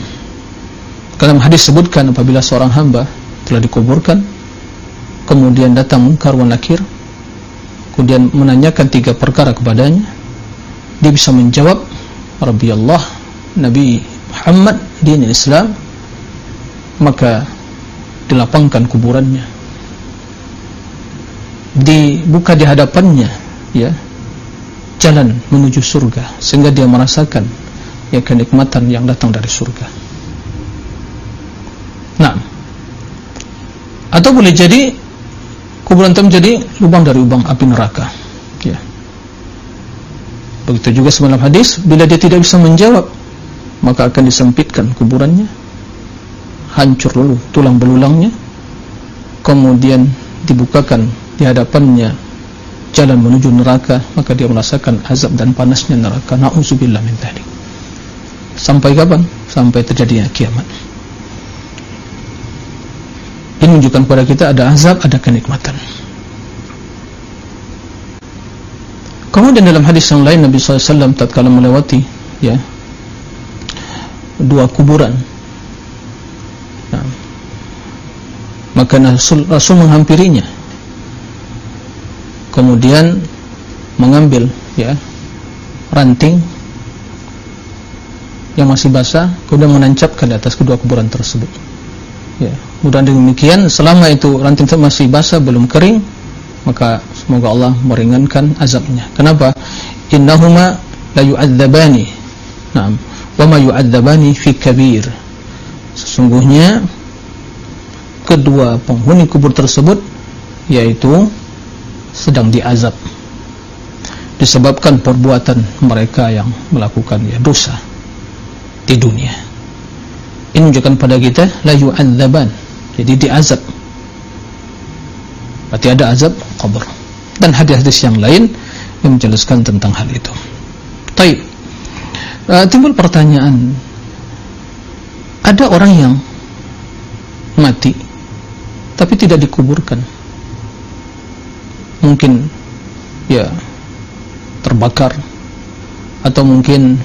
Dalam hadis sebutkan apabila seorang hamba telah dikuburkan kemudian datang mungkar wa nakir kemudian menanyakan tiga perkara kepadanya dia bisa menjawab Rabbi Allah Nabi Muhammad din Islam maka dilapangkan kuburannya. Dibuka di hadapannya ya jalan menuju surga sehingga dia merasakan ya kenikmatan yang datang dari surga. Nah atau boleh jadi kuburan itu menjadi lubang dari lubang api neraka ya. Begitu juga semalam hadis bila dia tidak bisa menjawab maka akan disempitkan kuburannya. Hancur lalu tulang belulangnya. Kemudian dibukakan di hadapannya jalan menuju neraka maka dia merasakan azab dan panasnya neraka. Na'udzubillah min dzalik sampai kapan? Sampai terjadinya kiamat. Ini menunjukkan kepada kita ada azab ada kenikmatan. Kemudian dalam hadis yang lain Nabi SAW tatkala melewati ya dua kuburan. Nah, maka Rasul, Rasul menghampirinya. Kemudian mengambil ya ranting yang masih basah kemudian menancapkan di atas kedua kuburan tersebut. Ya. Mudah demikian. Selama itu ranting itu masih basah belum kering maka semoga Allah meringankan azabnya. Kenapa? Innahuma la yu'adzabani. Na'am wa ma yu'adzabani fi kabir. Sesungguhnya kedua penghuni kubur tersebut yaitu sedang diazab. Disebabkan perbuatan mereka yang melakukan ya dosa di dunia. Ini menunjukkan pada kita la yu'adzaban. Jadi diazab. Berarti ada azab kubur dan hadis-hadis yang lain yang menjelaskan tentang hal itu. Baik uh, timbul pertanyaan. Ada orang yang mati tapi tidak dikuburkan. Mungkin ya terbakar atau mungkin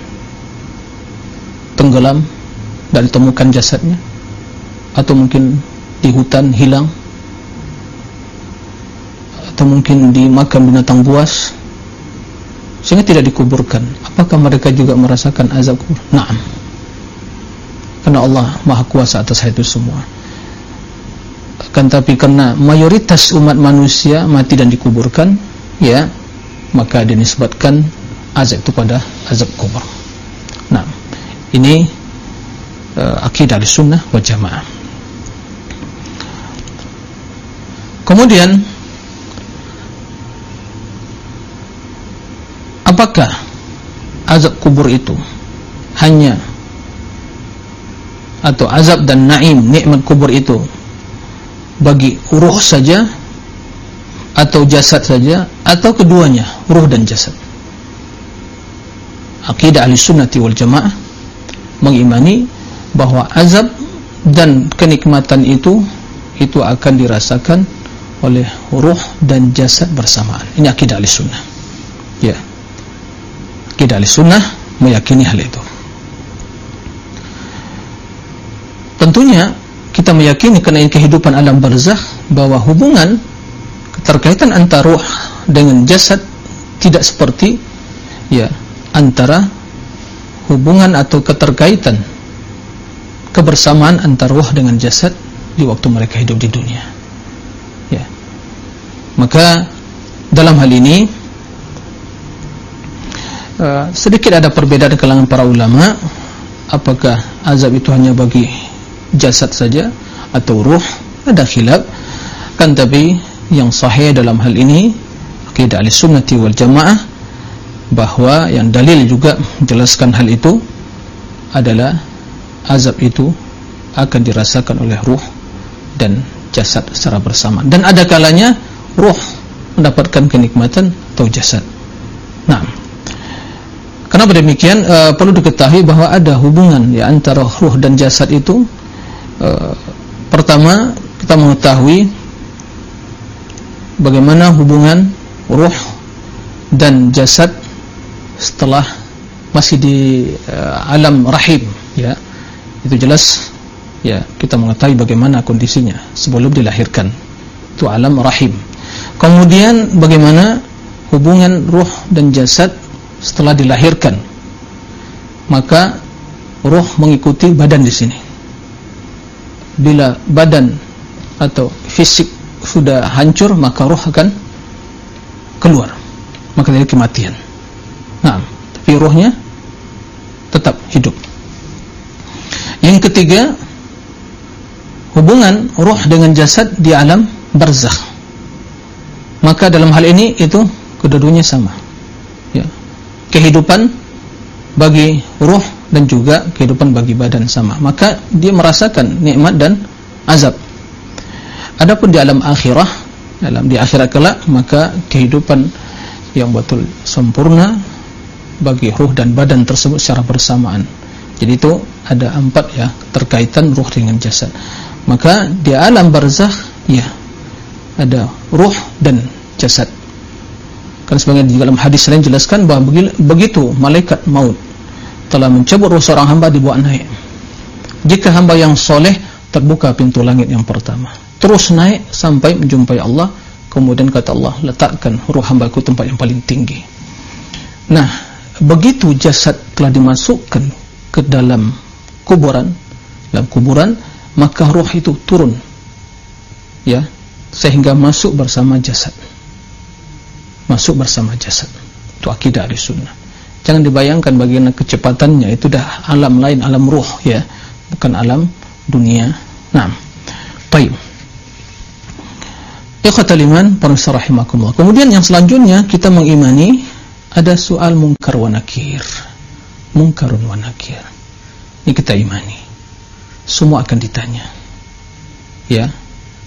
tenggelam dan ditemukan jasadnya atau mungkin di hutan hilang atau mungkin di makam binatang buas sehingga tidak dikuburkan. Apakah mereka juga merasakan azab kubur? Naam. Karena Allah maha kuasa atas itu semua. Kan tapi karena mayoritas umat manusia mati dan dikuburkan ya maka dinisbatkan azab itu pada azab kubur. Nah ini uh, akidah sunnah wa jamaah. Kemudian apakah azab kubur itu hanya atau azab dan naim nikmat kubur itu bagi ruh saja atau jasad saja atau keduanya ruh dan jasad? Akidah ahli sunnati wal jamaah mengimani bahawa azab dan kenikmatan itu itu akan dirasakan oleh ruh dan jasad bersamaan. Ini akidah al-sunnah ya akidah al-sunnah meyakini hal itu. Tentunya kita meyakini kerana kehidupan alam barzakh bahwa hubungan keterkaitan antara ruh dengan jasad tidak seperti ya antara hubungan atau keterkaitan kebersamaan antara ruh dengan jasad di waktu mereka hidup di dunia. Ya. Maka dalam hal ini uh, sedikit ada perbedaan kalangan para ulama. Apakah azab itu hanya bagi jasad saja atau ruh? Ada khilaf. Kan tapi yang sahih dalam hal ini akidah al-sunnati wal jamaah bahawa yang dalil juga menjelaskan hal itu adalah azab itu akan dirasakan oleh ruh dan jasad secara bersama. Dan ada kalanya ruh mendapatkan kenikmatan atau jasad. Nah kenapa demikian? E, perlu diketahui bahawa ada hubungan ya antara ruh dan jasad itu. E, pertama kita mengetahui bagaimana hubungan ruh dan jasad setelah masih di uh, alam rahim ya. Itu jelas ya kita mengetahui bagaimana kondisinya sebelum dilahirkan. Itu alam rahim. Kemudian bagaimana hubungan ruh dan jasad setelah dilahirkan maka ruh mengikuti badan di sini. Bila badan atau fisik sudah hancur maka ruh akan keluar. Maka dari kematian. Nah tapi ruhnya tetap hidup. Yang ketiga hubungan ruh dengan jasad di alam barzakh. Maka dalam hal ini itu kedua-duanya sama kehidupan bagi ruh dan juga kehidupan bagi badan sama. Maka dia merasakan nikmat dan azab. Adapun di alam akhirah dalam di akhirat kelak maka kehidupan yang betul sempurna bagi ruh dan badan tersebut secara bersamaan. Jadi itu ada empat ya terkaitan ruh dengan jasad. Maka di alam barzakh ya ada ruh dan jasad kan sebagian di dalam hadis lain jelaskan bahawa begitu malaikat maut telah mencabut ruh seorang hamba dibawa naik. Jika hamba yang soleh terbuka pintu langit yang pertama terus naik sampai menjumpai Allah kemudian kata Allah letakkan ruh hamba ku tempat yang paling tinggi. Nah begitu jasad telah dimasukkan ke dalam kuburan dalam kuburan maka ruh itu turun. Ya sehingga masuk bersama jasad masuk bersama jasad. Itu akidah ahli sunnah. Jangan dibayangkan bagaimana kecepatannya. Itu dah alam lain alam ruh ya. Bukan alam dunia. Nah baik. Ikhwatal iman rahimakumullah. Kemudian yang selanjutnya kita mengimani ada soal mungkar wa nakir. Mungkarun wa nakir. Ini kita imani. Semua akan ditanya. Ya.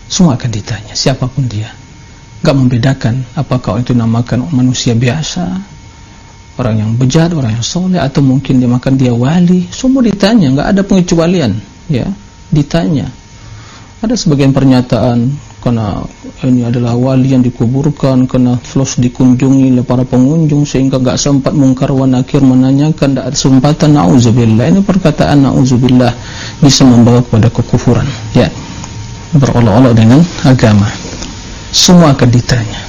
Semua akan ditanya. Siapa pun dia enggak membedakan apakah itu namakan manusia biasa. Orang yang bejat orang yang soleh atau mungkin dia makan dia wali. Semua ditanya enggak ada pengecualian ya. Ditanya. Ada sebagian pernyataan karena ini adalah wali yang dikuburkan karena terus dikunjungi oleh para pengunjung sehingga enggak sempat mungkar wa nakir menanyakan tak ada sempatan na'udzubillah ini perkataan na'udzubillah bisa membawa kepada kekufuran ya. Berolok-olok dengan agama semua akan ditanya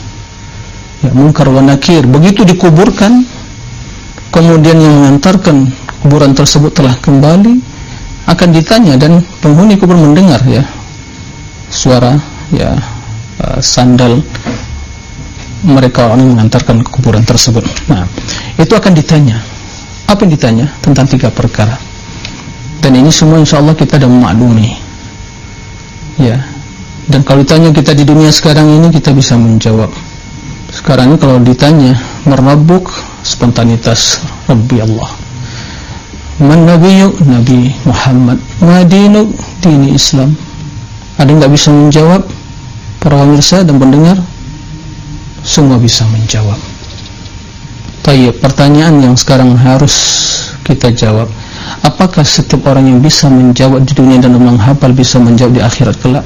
ya mungkar wa nakir begitu dikuburkan kemudian yang mengantarkan kuburan tersebut telah kembali akan ditanya dan penghuni kubur mendengar ya suara ya uh, sandal mereka orang yang mengantarkan ke kuburan tersebut. Nah, itu akan ditanya. Apa yang ditanya? Tentang tiga perkara. Dan ini semua insya Allah kita dah memaklumi. Ya. Dan kalau ditanya kita di dunia sekarang ini kita bisa menjawab. Sekarang ini kalau ditanya merabuk spontanitas Rabbi Allah. Man Nabiyu Nabi Muhammad. Madinu dini Islam. Ada yang tak bisa menjawab? para pemirsa dan pendengar semua bisa menjawab. Tayyib, pertanyaan yang sekarang harus kita jawab, apakah setiap orang yang bisa menjawab di dunia dan menghafal bisa menjawab di akhirat kelak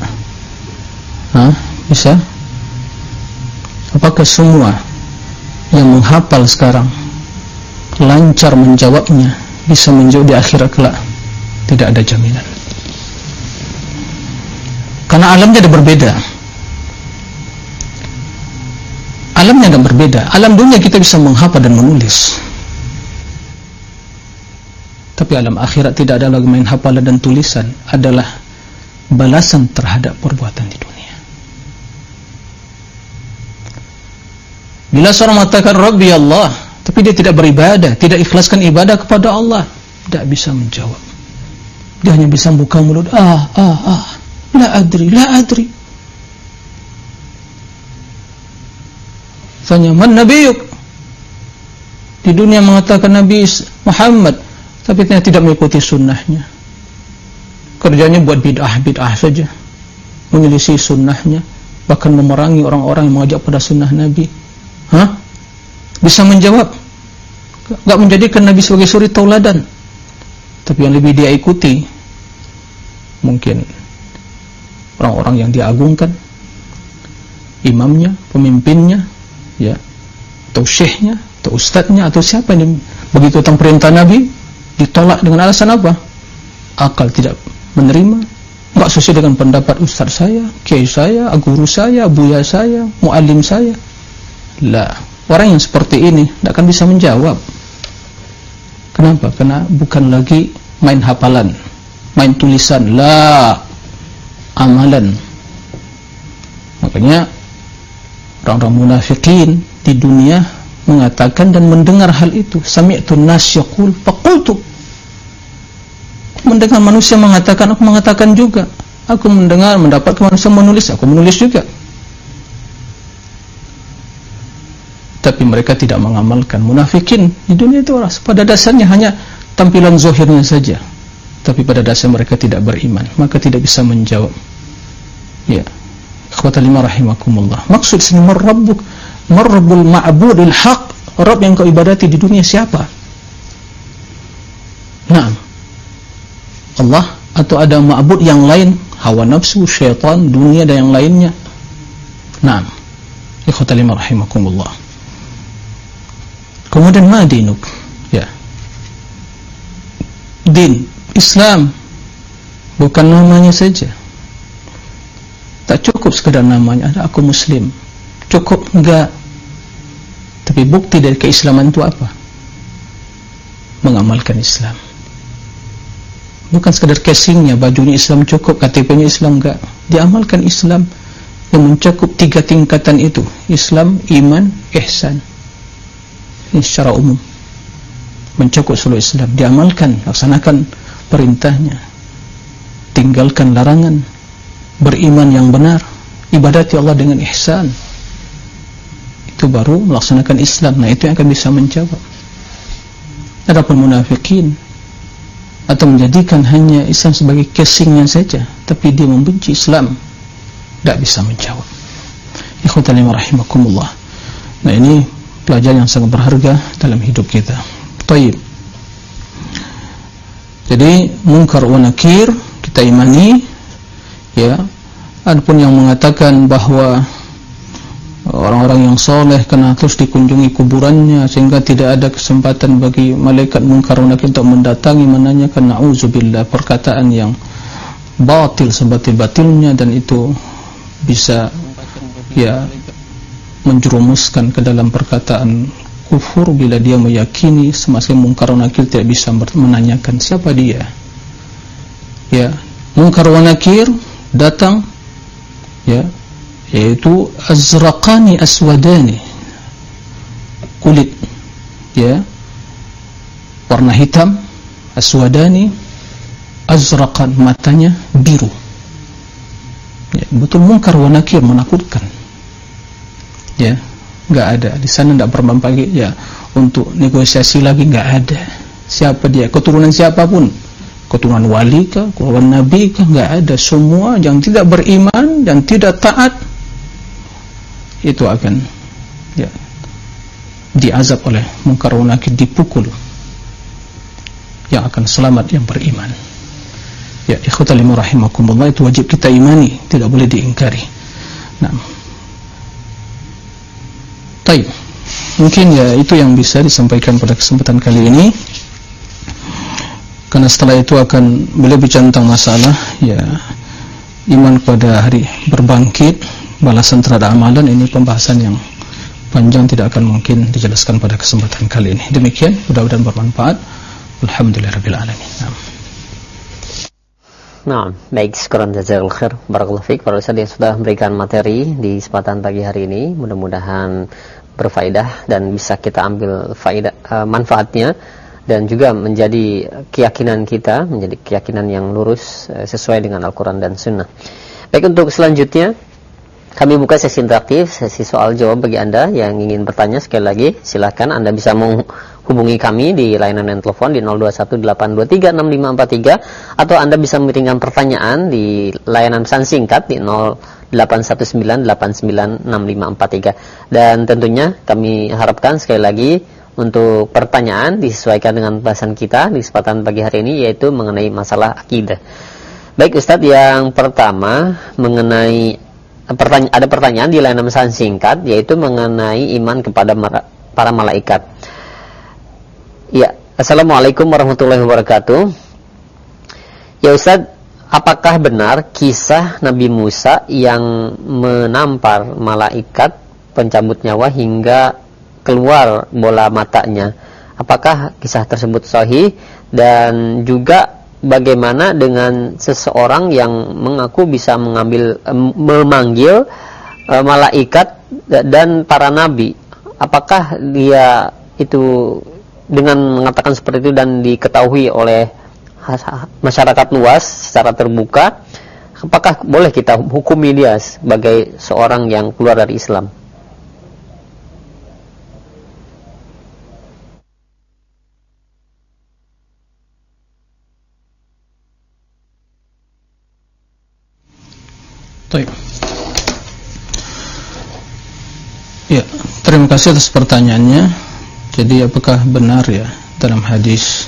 Hah? bisa? Apakah semua yang menghafal sekarang lancar menjawabnya bisa menjawab di akhirat kelak? Tidak ada jaminan. Karena alamnya ada berbeda. Alamnya ada berbeda. Alam dunia kita bisa menghafal dan menulis. Tapi alam akhirat tidak ada lagi main hafalan dan tulisan. Adalah balasan terhadap perbuatan di dunia bila seorang mengatakan Rabbi Allah tapi dia tidak beribadah tidak ikhlaskan ibadah kepada Allah tidak bisa menjawab. Dia hanya bisa buka mulut ah ah ah la adri la adri. Fanyaman nabiyuk? Di dunia mengatakan Nabi Muhammad tapi ternyata tidak mengikuti sunnahnya. Kerjanya buat bid'ah-bid'ah saja. Menyelisih sunnahnya bahkan memerangi orang-orang yang mengajak pada sunnah Nabi Hah? bisa menjawab tidak menjadikan Nabi sebagai suri tauladan tapi yang lebih dia ikuti mungkin orang-orang yang diagungkan imamnya, pemimpinnya ya, atau syekhnya atau ustadznya atau siapa yang begitu tentang perintah Nabi ditolak dengan alasan apa? akal tidak menerima enggak sesuai dengan pendapat ustaz saya kiai saya, guru saya, buya saya muallim saya lah, orang yang seperti ini tidak akan bisa menjawab. Kenapa? karena bukan lagi main hafalan main tulisan. La. Amalan. Makanya orang-orang munafikin di dunia mengatakan dan mendengar hal itu. Sami'tu nas yaqul faqultu. Mendengar manusia mengatakan aku mengatakan juga. Aku mendengar mendapat manusia menulis aku menulis juga tapi mereka tidak mengamalkan. Munafikin di dunia itu orang pada dasarnya hanya tampilan zahirnya saja. Tapi pada dasar mereka tidak beriman maka tidak bisa menjawab. Ya. Ikhwatal lima rahimakumullah. Maksud sini marabbuk Marbul ma'budil haq. Rabb yang kau ibadati di dunia siapa? Nah Allah atau ada ma'bud yang lain? Hawa nafsu, syaitan, dunia dan yang lainnya? Nah Ikhwatalim rahimakumullah Kemudian ma dinuk Ya Din Islam Bukan namanya saja Tak cukup sekadar namanya Ada aku muslim Cukup enggak tapi bukti dari keislaman itu apa? Mengamalkan Islam. Bukan sekadar casingnya, bajunya Islam cukup, KTP-nya Islam enggak. Diamalkan Islam yang mencakup tiga tingkatan itu. Islam, iman, ihsan. Ini secara umum. Mencakup seluruh Islam. Diamalkan, laksanakan perintahnya. Tinggalkan larangan. Beriman yang benar. Ibadati Allah dengan ihsan itu baru melaksanakan Islam nah itu yang akan bisa menjawab adapun munafikin atau menjadikan hanya Islam sebagai casingnya saja tapi dia membenci Islam tidak bisa menjawab ikhwatani rahimakumullah nah ini pelajaran yang sangat berharga dalam hidup kita. Taib. Jadi mungkar wa nakir kita imani ya. Adapun yang mengatakan bahawa orang-orang yang soleh kena terus dikunjungi kuburannya sehingga tidak ada kesempatan bagi malaikat mungkar nakir untuk mendatangi menanyakan na'udzubillah perkataan yang batil sebatil-batilnya dan itu bisa ya menjerumuskan ke dalam perkataan kufur bila dia meyakini semasa mungkar nakir tidak bisa menanyakan siapa dia. Ya mungkar nakir datang ya yaitu azraqani aswadani. Kulit ya warna hitam aswadani azraqan matanya biru. Ya, betul mungkar wa nakir menakutkan ya enggak ada. Di sana enggak bermanfaat ya. Untuk negosiasi lagi enggak ada. Siapa dia? Keturunan siapapun keturunan wali kah keturunan nabi kah? Enggak ada. Semua yang tidak beriman dan tidak taat itu akan ya diazab oleh nakir dipukul yang akan selamat yang beriman. Ya, ikhwatal rahimakumullah itu wajib kita imani, tidak boleh diingkari. Nah. Baik. Mungkin ya itu yang bisa disampaikan pada kesempatan kali ini. Karena setelah itu akan beliau bicara tentang masalah ya iman pada hari berbangkit, balasan terhadap amalan ini pembahasan yang panjang tidak akan mungkin dijelaskan pada kesempatan kali ini. Demikian, mudah-mudahan bermanfaat. Alhamdulillahirabbil alamin. Nah, baik sekarang jazakallahu khair. Barakallahu fiik para ustaz yang sudah memberikan materi di kesempatan pagi hari ini. Mudah-mudahan berfaedah dan bisa kita ambil faedah uh, manfaatnya dan juga menjadi keyakinan kita, menjadi keyakinan yang lurus uh, sesuai dengan Al-Qur'an dan Sunnah. Baik untuk selanjutnya kami buka sesi interaktif, sesi soal jawab bagi Anda yang ingin bertanya sekali lagi, silakan Anda bisa menghubungi kami di layanan telepon di 0218236543 atau Anda bisa memberikan pertanyaan di layanan pesan singkat di 0819896543. Dan tentunya kami harapkan sekali lagi untuk pertanyaan disesuaikan dengan bahasan kita di kesempatan pagi hari ini yaitu mengenai masalah akidah. Baik Ustadz, yang pertama mengenai pertanya ada pertanyaan di layanan pesan singkat yaitu mengenai iman kepada para malaikat. Ya, Assalamualaikum warahmatullahi wabarakatuh. Ya Ustaz, apakah benar kisah Nabi Musa yang menampar malaikat pencabut nyawa hingga keluar bola matanya? Apakah kisah tersebut sahih dan juga bagaimana dengan seseorang yang mengaku bisa mengambil memanggil uh, malaikat dan para nabi apakah dia itu dengan mengatakan seperti itu dan diketahui oleh masyarakat luas secara terbuka apakah boleh kita hukumi dia sebagai seorang yang keluar dari Islam Baik. Ya, terima kasih atas pertanyaannya. Jadi apakah benar ya dalam hadis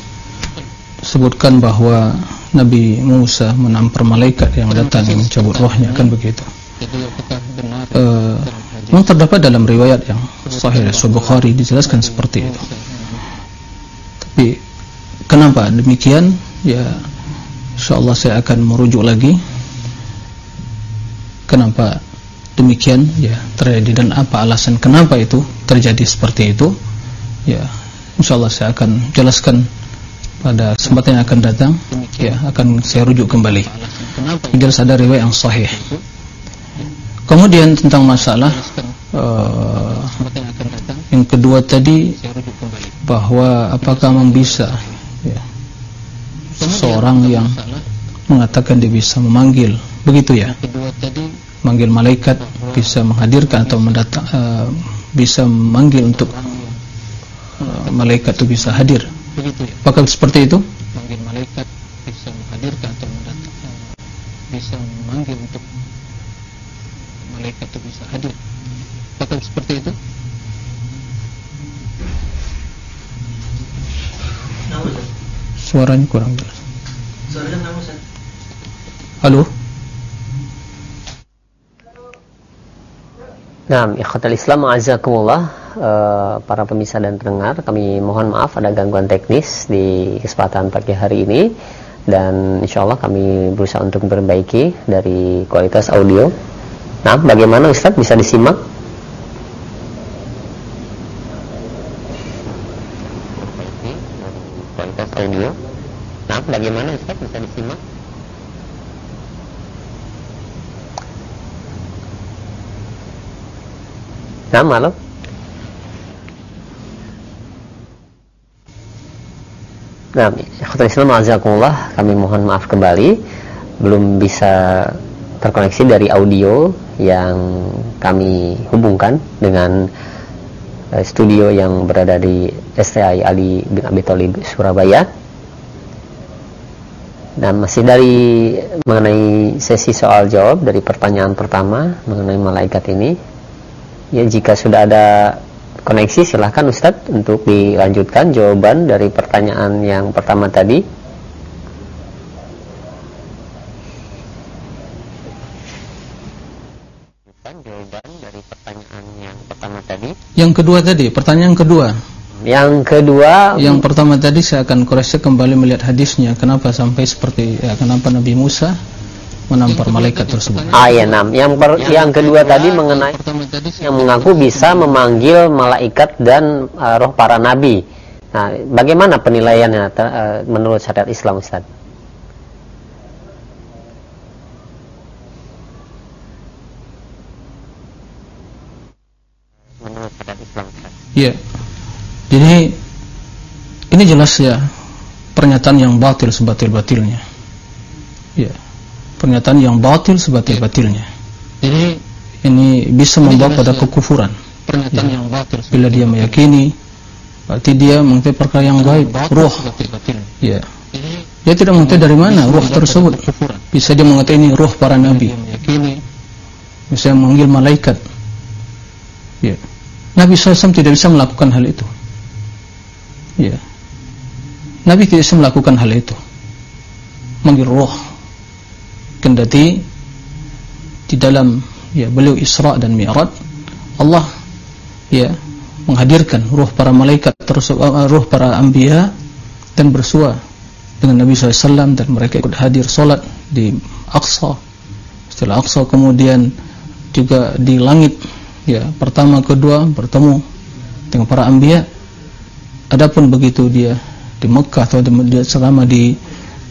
sebutkan bahwa Nabi Musa menampar malaikat yang datang yang mencabut rohnya kan begitu. Apakah benar uh, memang terdapat dalam riwayat yang sahih dari Bukhari dijelaskan seperti itu. Tapi kenapa demikian? Ya insyaallah saya akan merujuk lagi kenapa demikian ya terjadi dan apa alasan kenapa itu terjadi seperti itu ya insyaallah saya akan jelaskan pada kesempatan yang akan datang. Ya akan saya rujuk kembali. Jelas ada riwayat yang sahih. Kemudian tentang masalah uh, yang kedua tadi bahwa apakah memang bisa ya, seseorang yang mengatakan dia bisa memanggil. Begitu ya? Manggil malaikat bisa menghadirkan atau mendatang uh, bisa memanggil untuk malaikat itu bisa hadir. Begitu ya. Apakah seperti itu? Manggil malaikat bisa menghadirkan atau mendatang uh, bisa memanggil untuk malaikat itu bisa hadir. Apakah seperti itu? Suaranya kurang jelas. Suaranya halo? Nah, ikhwatal Islam azakumullah uh, para pemirsa dan pendengar, kami mohon maaf ada gangguan teknis di kesempatan pagi hari ini dan insyaallah kami berusaha untuk memperbaiki dari kualitas audio. Nah, bagaimana Ustaz bisa disimak? kualitas audio. Nah, bagaimana Ustaz bisa disimak? Nah, malam. Nah, Khotbah Islam kami mohon maaf kembali belum bisa terkoneksi dari audio yang kami hubungkan dengan uh, studio yang berada di STI Ali bin Abi Thalib Surabaya. Dan masih dari mengenai sesi soal jawab dari pertanyaan pertama mengenai malaikat ini ya jika sudah ada koneksi silahkan Ustadz untuk dilanjutkan jawaban dari pertanyaan yang pertama tadi. Jawaban dari pertanyaan yang pertama tadi. Yang kedua tadi pertanyaan kedua. Yang kedua yang pertama tadi saya akan koreksi kembali melihat hadisnya. Kenapa sampai seperti ya, kenapa Nabi Musa menampar malaikat tersebut. Ah ya enam. Yang per, yang kedua tadi mengenai yang mengaku bisa memanggil malaikat dan uh, roh para nabi. Nah, bagaimana penilaiannya uh, menurut syariat Islam Ustaz? Menurut syariat Islam Iya. Jadi ini jelas ya pernyataan yang batil sebatil-batilnya. Iya pernyataan yang batil sebatil-batilnya. Jadi ini bisa membawa pada kekufuran. Pernyataan ya. yang batil. Bila dia meyakini berarti dia mengetahui perkara yang baik, roh. Ya. Dia tidak mengetahui dari mana roh tersebut. Bisa dia mengetahui ini roh para nabi. Bisa memanggil malaikat. Ya. Nabi SAW tidak bisa melakukan hal itu. Ya. Nabi tidak bisa melakukan hal itu. Manggil roh kendati di dalam ya beliau Isra dan Mi'raj Allah ya menghadirkan ruh para malaikat terus uh, ruh para anbiya dan bersua dengan Nabi SAW dan mereka ikut hadir solat di Aqsa. Setelah Aqsa kemudian juga di langit ya pertama kedua bertemu dengan para anbiya. Adapun begitu dia di Mekah atau selama di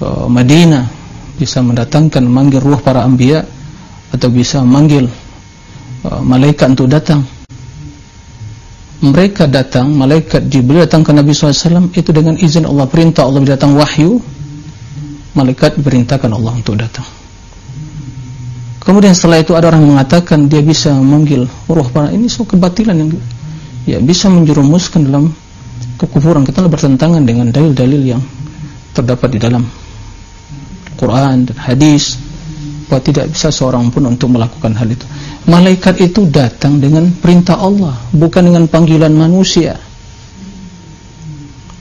uh, Madinah bisa mendatangkan manggil ruh para anbiya atau bisa manggil uh, malaikat untuk datang. Mereka datang malaikat Jibril datang ke Nabi SAW itu dengan izin Allah perintah Allah datang wahyu malaikat diperintahkan Allah untuk datang. Kemudian setelah itu ada orang mengatakan dia bisa memanggil ruh para ini semua kebatilan yang ya bisa menjerumuskan dalam kekufuran. Kita bertentangan dengan dalil-dalil yang terdapat di dalam Quran dan hadis bahwa tidak bisa seorang pun untuk melakukan hal itu. Malaikat itu datang dengan perintah Allah bukan dengan panggilan manusia.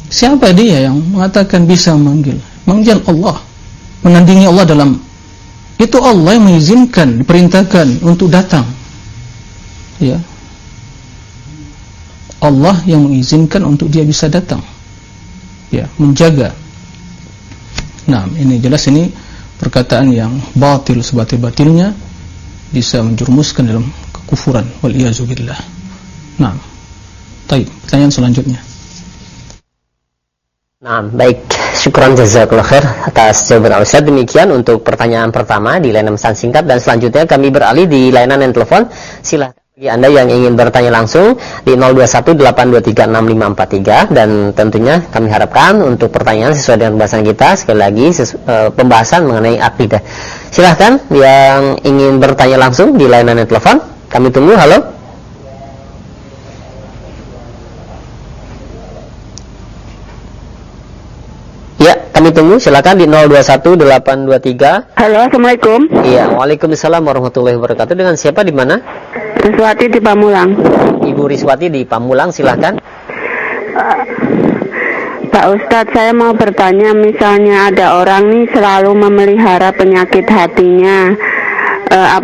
Siapa dia yang mengatakan bisa memanggil? Manggil Allah. Menandingi Allah dalam itu Allah yang mengizinkan diperintahkan untuk datang. Ya. Allah yang mengizinkan untuk dia bisa datang. Ya menjaga Nah, ini jelas ini perkataan yang batil sebatil-batilnya bisa menjerumuskan dalam kekufuran wal iazubillah. Nah, baik, pertanyaan selanjutnya. Nah, baik. Syukran jazakallah khair atas jawaban Ustaz. Demikian untuk pertanyaan pertama di layanan pesan singkat dan selanjutnya kami beralih di layanan yang telepon. Silakan. Bagi Anda yang ingin bertanya langsung di 0218236543 dan tentunya kami harapkan untuk pertanyaan sesuai dengan pembahasan kita sekali lagi sesu, e, pembahasan mengenai akidah. Silahkan yang ingin bertanya langsung di layanan telepon. Kami tunggu. Halo. Ya, kami tunggu. Silakan di 021823. Halo, assalamualaikum. Iya, waalaikumsalam warahmatullahi wabarakatuh. Dengan siapa di mana? Riswati di Pamulang. Ibu Riswati di Pamulang, silakan. Uh, Pak Ustadz, saya mau bertanya, misalnya ada orang nih selalu memelihara penyakit hatinya. Uh,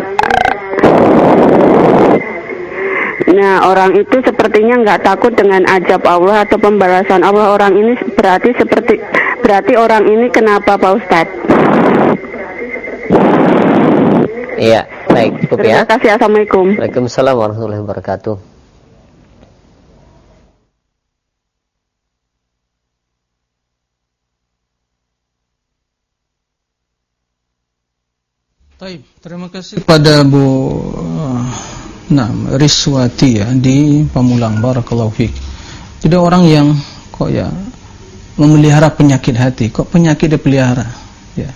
Nah, orang itu sepertinya nggak takut dengan ajab Allah atau pembalasan Allah. Orang ini berarti seperti berarti orang ini kenapa Pak Ustad? Iya, baik cukup ya. Terima kasih. Assalamualaikum. Waalaikumsalam warahmatullahi wabarakatuh. Baik, terima kasih kepada Bu Nah, Riswati ya di Pamulang Barakallahu fiik. Jadi orang yang kok ya memelihara penyakit hati, kok penyakit dipelihara? Ya.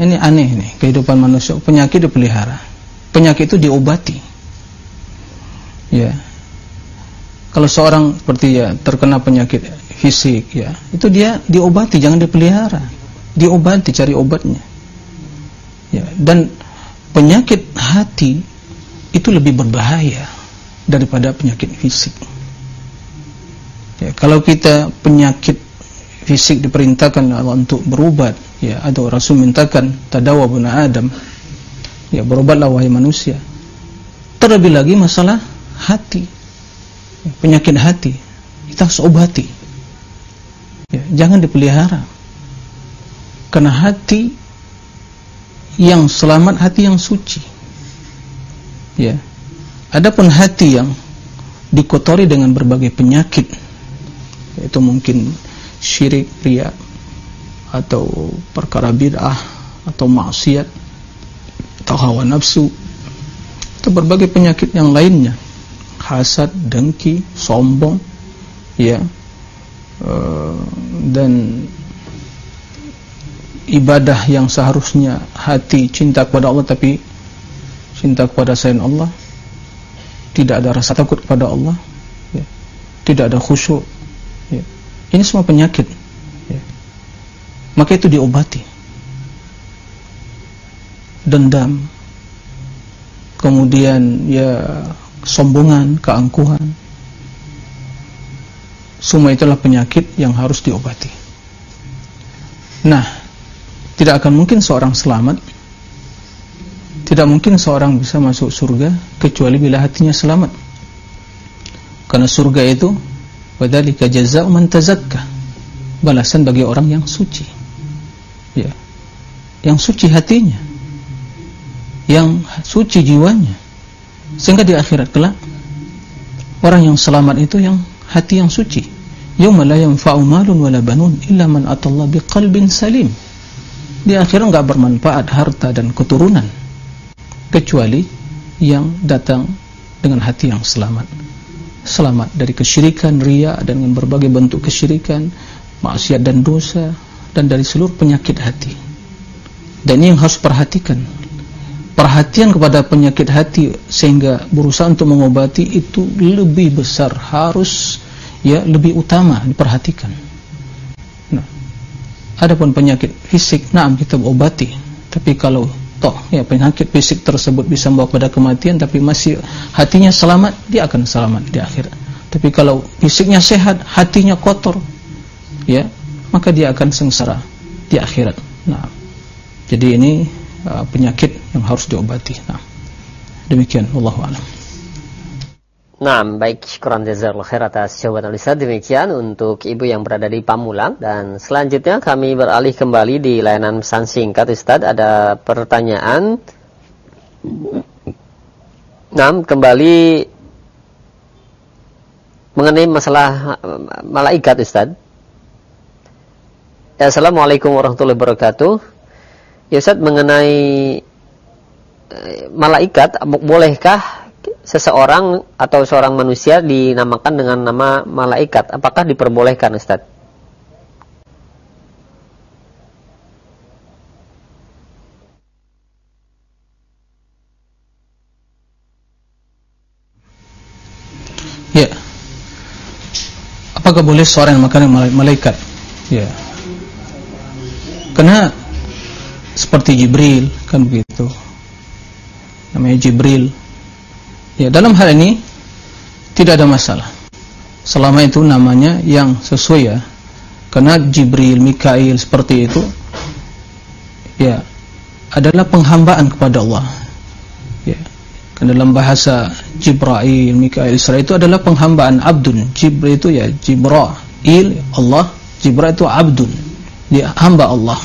Ini aneh nih kehidupan manusia, penyakit dipelihara. Penyakit itu diobati. Ya. Kalau seorang seperti ya terkena penyakit fisik ya, itu dia diobati, jangan dipelihara. Diobati, cari obatnya. Ya, dan penyakit hati itu lebih berbahaya daripada penyakit fisik. Ya, kalau kita penyakit fisik diperintahkan Allah untuk berubat, ya, atau Rasul mintakan tadawa buna Adam, ya berobatlah wahai manusia. Terlebih lagi masalah hati, ya, penyakit hati, kita harus obati. Ya, jangan dipelihara, karena hati yang selamat, hati yang suci. Ya, adapun hati yang dikotori dengan berbagai penyakit itu mungkin syirik, ria atau perkara bid'ah atau maksiat atau hawa nafsu atau berbagai penyakit yang lainnya hasad, dengki, sombong ya uh, dan ibadah yang seharusnya hati cinta kepada Allah tapi cinta kepada selain Allah. Tidak ada rasa takut kepada Allah. Ya. tidak ada khusyuk. Ini semua penyakit. Ya. Maka itu diobati. Dendam. Kemudian ya Sombongan, keangkuhan. Semua itulah penyakit yang harus diobati. Nah Tidak akan mungkin seorang selamat Tidak mungkin seorang bisa masuk surga Kecuali bila hatinya selamat Karena surga itu Wadhalika jaza'u man tazakka. Balasan bagi orang yang suci. Ya. Yang suci hatinya. Yang suci jiwanya. Sehingga di akhirat kelak orang yang selamat itu yang hati yang suci. Yauma la yanfa'u malun wala banun illa man atallaha biqalbin salim. Di akhirat enggak bermanfaat harta dan keturunan kecuali yang datang dengan hati yang selamat selamat dari kesyirikan, ria dengan berbagai bentuk kesyirikan, maksiat dan dosa dan dari seluruh penyakit hati. Dan ini yang harus perhatikan. Perhatian kepada penyakit hati sehingga berusaha untuk mengobati itu lebih besar, harus ya lebih utama diperhatikan. Nah, adapun penyakit fisik, nah kita obati. Tapi kalau toh ya penyakit fisik tersebut bisa membawa pada kematian tapi masih hatinya selamat dia akan selamat di akhirat tapi kalau fisiknya sehat hatinya kotor ya maka dia akan sengsara di akhirat. Nah jadi ini uh, penyakit yang harus diobati. Nah demikian. Wallahu alam Nah, baik syukuran jazakallahu khair atas jawaban Alisa. Demikian untuk ibu yang berada di Pamulang dan selanjutnya kami beralih kembali di layanan pesan singkat Ustaz. Ada pertanyaan. Nah, kembali mengenai masalah malaikat Ustaz. Assalamualaikum warahmatullahi wabarakatuh. Ya Ustaz mengenai eh, malaikat bolehkah seseorang atau seorang manusia dinamakan dengan nama malaikat, apakah diperbolehkan Ustaz? Ya. Apakah boleh seorang yang makan malaikat? Ya. Karena seperti Jibril kan begitu. Namanya Jibril Ya, dalam hal ini tidak ada masalah. Selama itu namanya yang sesuai ya. Karena Jibril, Mikail seperti itu ya adalah penghambaan kepada Allah. Ya. Karena dalam bahasa Jibril, Mikail, Israel itu adalah penghambaan abdun. Jibril itu ya Jibril Allah, Jibril itu abdun. Dia hamba Allah.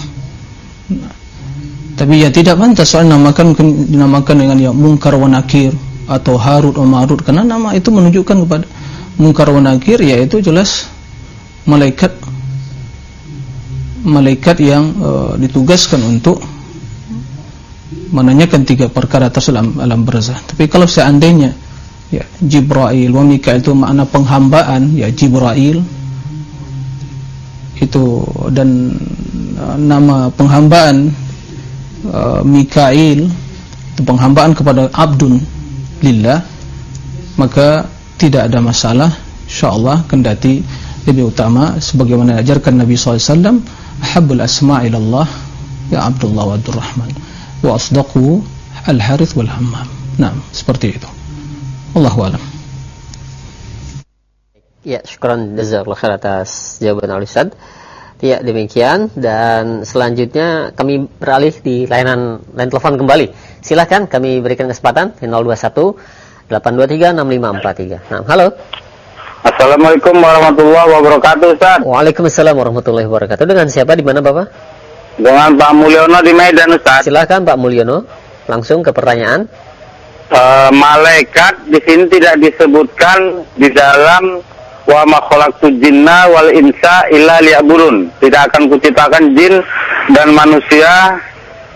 Tapi ya tidak pantas soal namakan dinamakan dengan ya mungkar wa nakir atau Harut atau Marut karena nama itu menunjukkan kepada Munkar wa Nakir yaitu jelas malaikat malaikat yang uh, ditugaskan untuk menanyakan tiga perkara atas alam, alam berzah. Tapi kalau seandainya ya Jibril wa Mikail itu makna penghambaan ya Jibril itu dan uh, nama penghambaan uh, Mikail itu penghambaan kepada Abdun lillah maka tidak ada masalah. Insyaallah kendati lebih utama sebagaimana diajarkan Nabi SAW habbul asma' ilallah ya Abdullah wa Abdurrahman wa asdaqu al-harith wal hammam. Nah seperti itu. Allahu alam. Ya, syukran jazakallahu khair atas jawaban Al Ustaz. Ya, demikian dan selanjutnya kami beralih di layanan lain telepon kembali. Silahkan kami berikan kesempatan 021 823 6543. Nah, halo. Assalamualaikum warahmatullahi wabarakatuh, Ustaz. Waalaikumsalam warahmatullahi wabarakatuh. Dengan siapa di mana, Bapak? Dengan Pak Mulyono di Medan, Ustaz. Silahkan Pak Mulyono. Langsung ke pertanyaan. Uh, malaikat di sini tidak disebutkan di dalam wa ma khalaqtu jinna wal insa illa liya'budun. Tidak akan kuciptakan jin dan manusia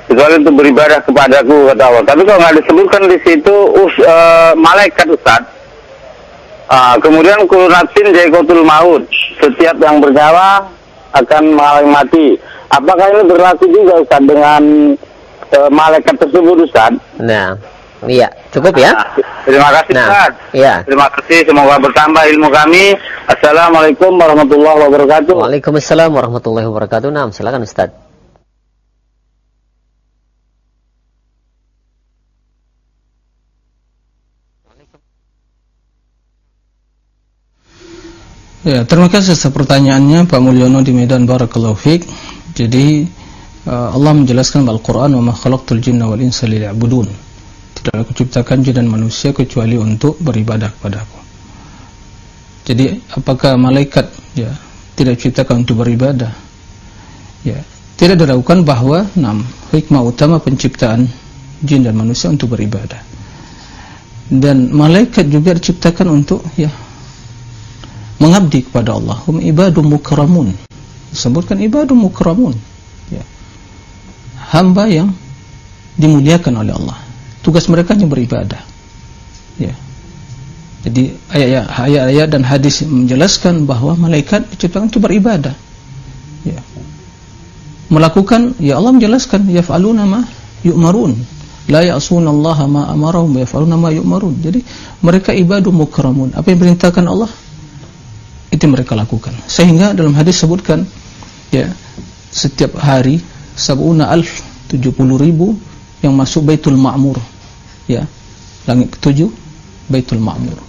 kecuali untuk beribadah kepadaku kata Allah. Tapi kalau nggak disebutkan di situ us, uh, malaikat Ustaz. Uh, kemudian kulunatsin jaikotul maut. Setiap yang bernyawa akan mengalami mati. Apakah ini berlaku juga Ustaz dengan uh, malaikat tersebut Ustaz? Nah, iya, cukup ya. Nah, terima kasih Nah, Ustaz. iya. Terima kasih semoga bertambah ilmu kami. Assalamualaikum warahmatullahi wabarakatuh. Waalaikumsalam warahmatullahi wabarakatuh. Nah, silakan Ustaz. Ya, terima kasih atas pertanyaannya Pak Mulyono di Medan Barakallahu Fik. Jadi uh, Allah menjelaskan dalam Al-Qur'an wa ma khalaqtul jinna wal insa liya'budun. Tidak aku ciptakan jin dan manusia kecuali untuk beribadah kepadaku. Jadi apakah malaikat ya tidak diciptakan untuk beribadah? Ya, tidak diragukan bahwa enam hikmah utama penciptaan jin dan manusia untuk beribadah. Dan malaikat juga diciptakan untuk ya mengabdi kepada Allah hum ibadum mukramun disebutkan ibadum mukramun ya. hamba yang dimuliakan oleh Allah tugas mereka hanya beribadah. Ya. jadi ayat-ayat dan hadis menjelaskan bahawa malaikat diciptakan untuk beribadah. Ya. melakukan ya Allah menjelaskan yaf'aluna ma yu'marun. La ya'suna Allah ma amarahum yaf'aluna ma yu'marun. Jadi mereka ibadum mukramun apa yang diperintahkan Allah? Itu mereka lakukan. Sehingga dalam hadis sebutkan ya setiap hari sab'una alf 70 ribu yang masuk Baitul Ma'mur ya. Langit ketujuh Baitul Ma'mur.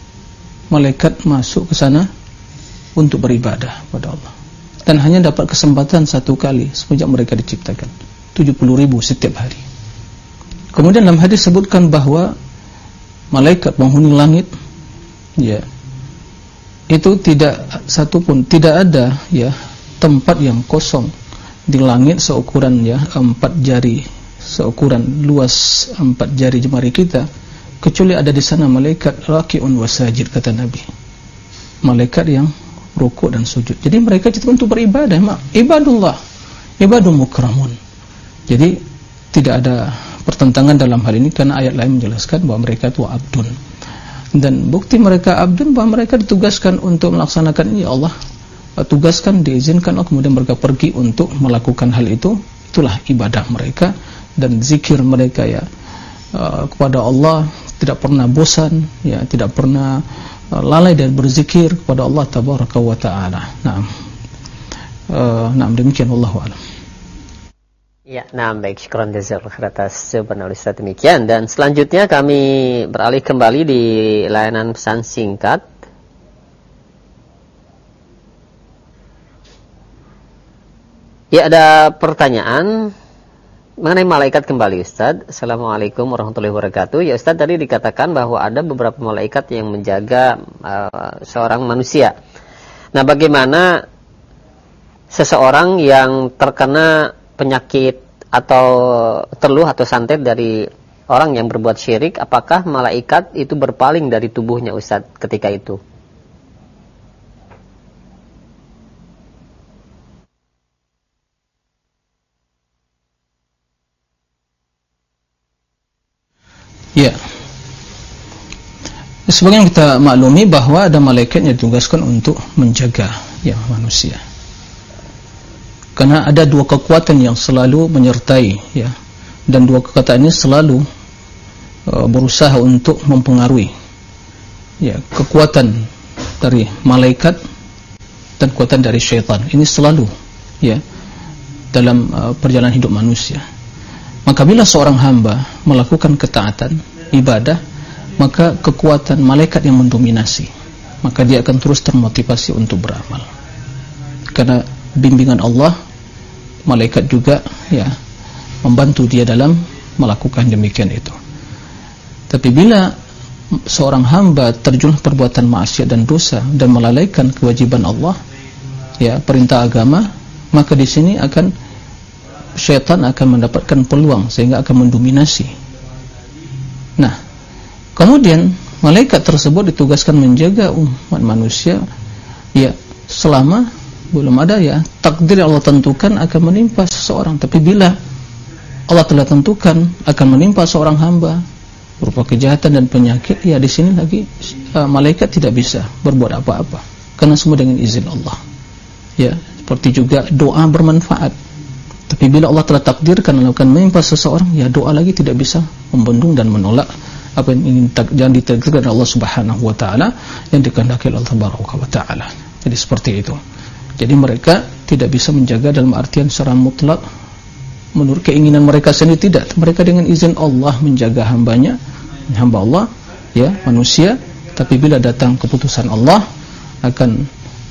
Malaikat masuk ke sana untuk beribadah kepada Allah. Dan hanya dapat kesempatan satu kali semenjak mereka diciptakan. 70 ribu setiap hari. Kemudian dalam hadis sebutkan bahawa malaikat penghuni langit ya itu tidak satupun tidak ada ya tempat yang kosong di langit seukuran ya empat jari seukuran luas empat jari jemari kita kecuali ada di sana malaikat rakiun wasajid kata Nabi. Malaikat yang rukuk dan sujud. Jadi mereka itu untuk beribadah mak. Ibadullah. Ibadul mukramun. Jadi tidak ada pertentangan dalam hal ini karena ayat lain menjelaskan bahawa mereka itu abdun. Dan bukti mereka abdun bahawa mereka ditugaskan untuk melaksanakan ini ya Allah tugaskan diizinkan Allah kemudian mereka pergi untuk melakukan hal itu. Itulah ibadah mereka dan zikir mereka ya. Uh, kepada Allah tidak pernah bosan ya tidak pernah uh, lalai dan berzikir kepada Allah tabaraka wa taala. Nah uh, nah demikian wallahu alam. Ya, nah baik, syukuran jazakallahu khair atas Ustaz demikian. Dan selanjutnya kami beralih kembali di layanan pesan singkat. Ya, ada pertanyaan mengenai malaikat kembali Ustaz. Assalamualaikum warahmatullahi wabarakatuh. Ya Ustaz tadi dikatakan bahwa ada beberapa malaikat yang menjaga uh, seorang manusia. Nah, bagaimana seseorang yang terkena penyakit atau terluh atau santet dari orang yang berbuat syirik, apakah malaikat itu berpaling dari tubuhnya Ustaz ketika itu? Ya. Sebagaimana kita maklumi bahawa ada malaikat yang ditugaskan untuk menjaga ya manusia. Karena ada dua kekuatan yang selalu menyertai ya. Dan dua kekuatan ini selalu uh, berusaha untuk mempengaruhi ya kekuatan dari malaikat dan kekuatan dari syaitan. Ini selalu ya dalam uh, perjalanan hidup manusia. Maka bila seorang hamba melakukan ketaatan ibadah, maka kekuatan malaikat yang mendominasi. maka dia akan terus termotivasi untuk beramal karena bimbingan Allah malaikat juga ya membantu dia dalam melakukan demikian itu tapi bila seorang hamba terjun perbuatan maksiat dan dosa dan melalaikan kewajiban Allah ya perintah agama maka di sini akan syaitan akan mendapatkan peluang sehingga akan mendominasi. Nah kemudian malaikat tersebut ditugaskan menjaga umat manusia. Ya selama belum ada ya takdir Allah tentukan akan menimpa seseorang. Tapi bila Allah telah tentukan akan menimpa seorang hamba berupa kejahatan dan penyakit ya di sini lagi uh, malaikat tidak bisa berbuat apa-apa. Karena semua dengan izin Allah. Ya seperti juga doa bermanfaat tapi bila Allah telah takdirkan akan menimpa seseorang ya doa lagi tidak bisa membendung dan menolak apa yang ingin yang ditakdirkan Allah Subhanahu wa taala yang dikehendaki Allah Tabaraka wa taala jadi seperti itu jadi mereka tidak bisa menjaga dalam artian secara mutlak menurut keinginan mereka sendiri tidak. Mereka dengan izin Allah menjaga hambanya, hamba Allah, ya manusia. Tapi bila datang keputusan Allah akan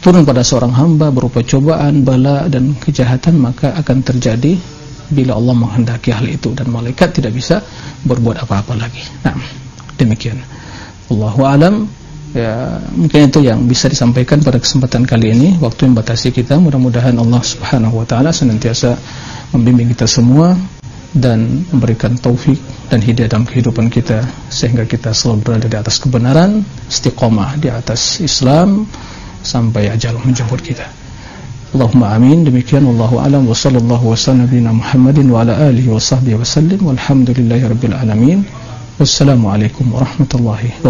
turun pada seorang hamba berupa cobaan, bala dan kejahatan maka akan terjadi bila Allah menghendaki hal itu dan malaikat tidak bisa berbuat apa-apa lagi. Nah, demikian. Allahu alam ya mungkin itu yang bisa disampaikan pada kesempatan kali ini waktu yang batasi kita mudah-mudahan Allah subhanahu wa ta'ala senantiasa membimbing kita semua dan memberikan taufik dan hidayah dalam kehidupan kita sehingga kita selalu berada di atas kebenaran istiqomah di atas Islam sampai ajal menjemput kita Allahumma amin demikian Allahu alam wa sallallahu wa sallam nabina Muhammadin wa ala alihi wa sahbihi wa sallim walhamdulillahi rabbil alamin wassalamualaikum warahmatullahi wabarakatuh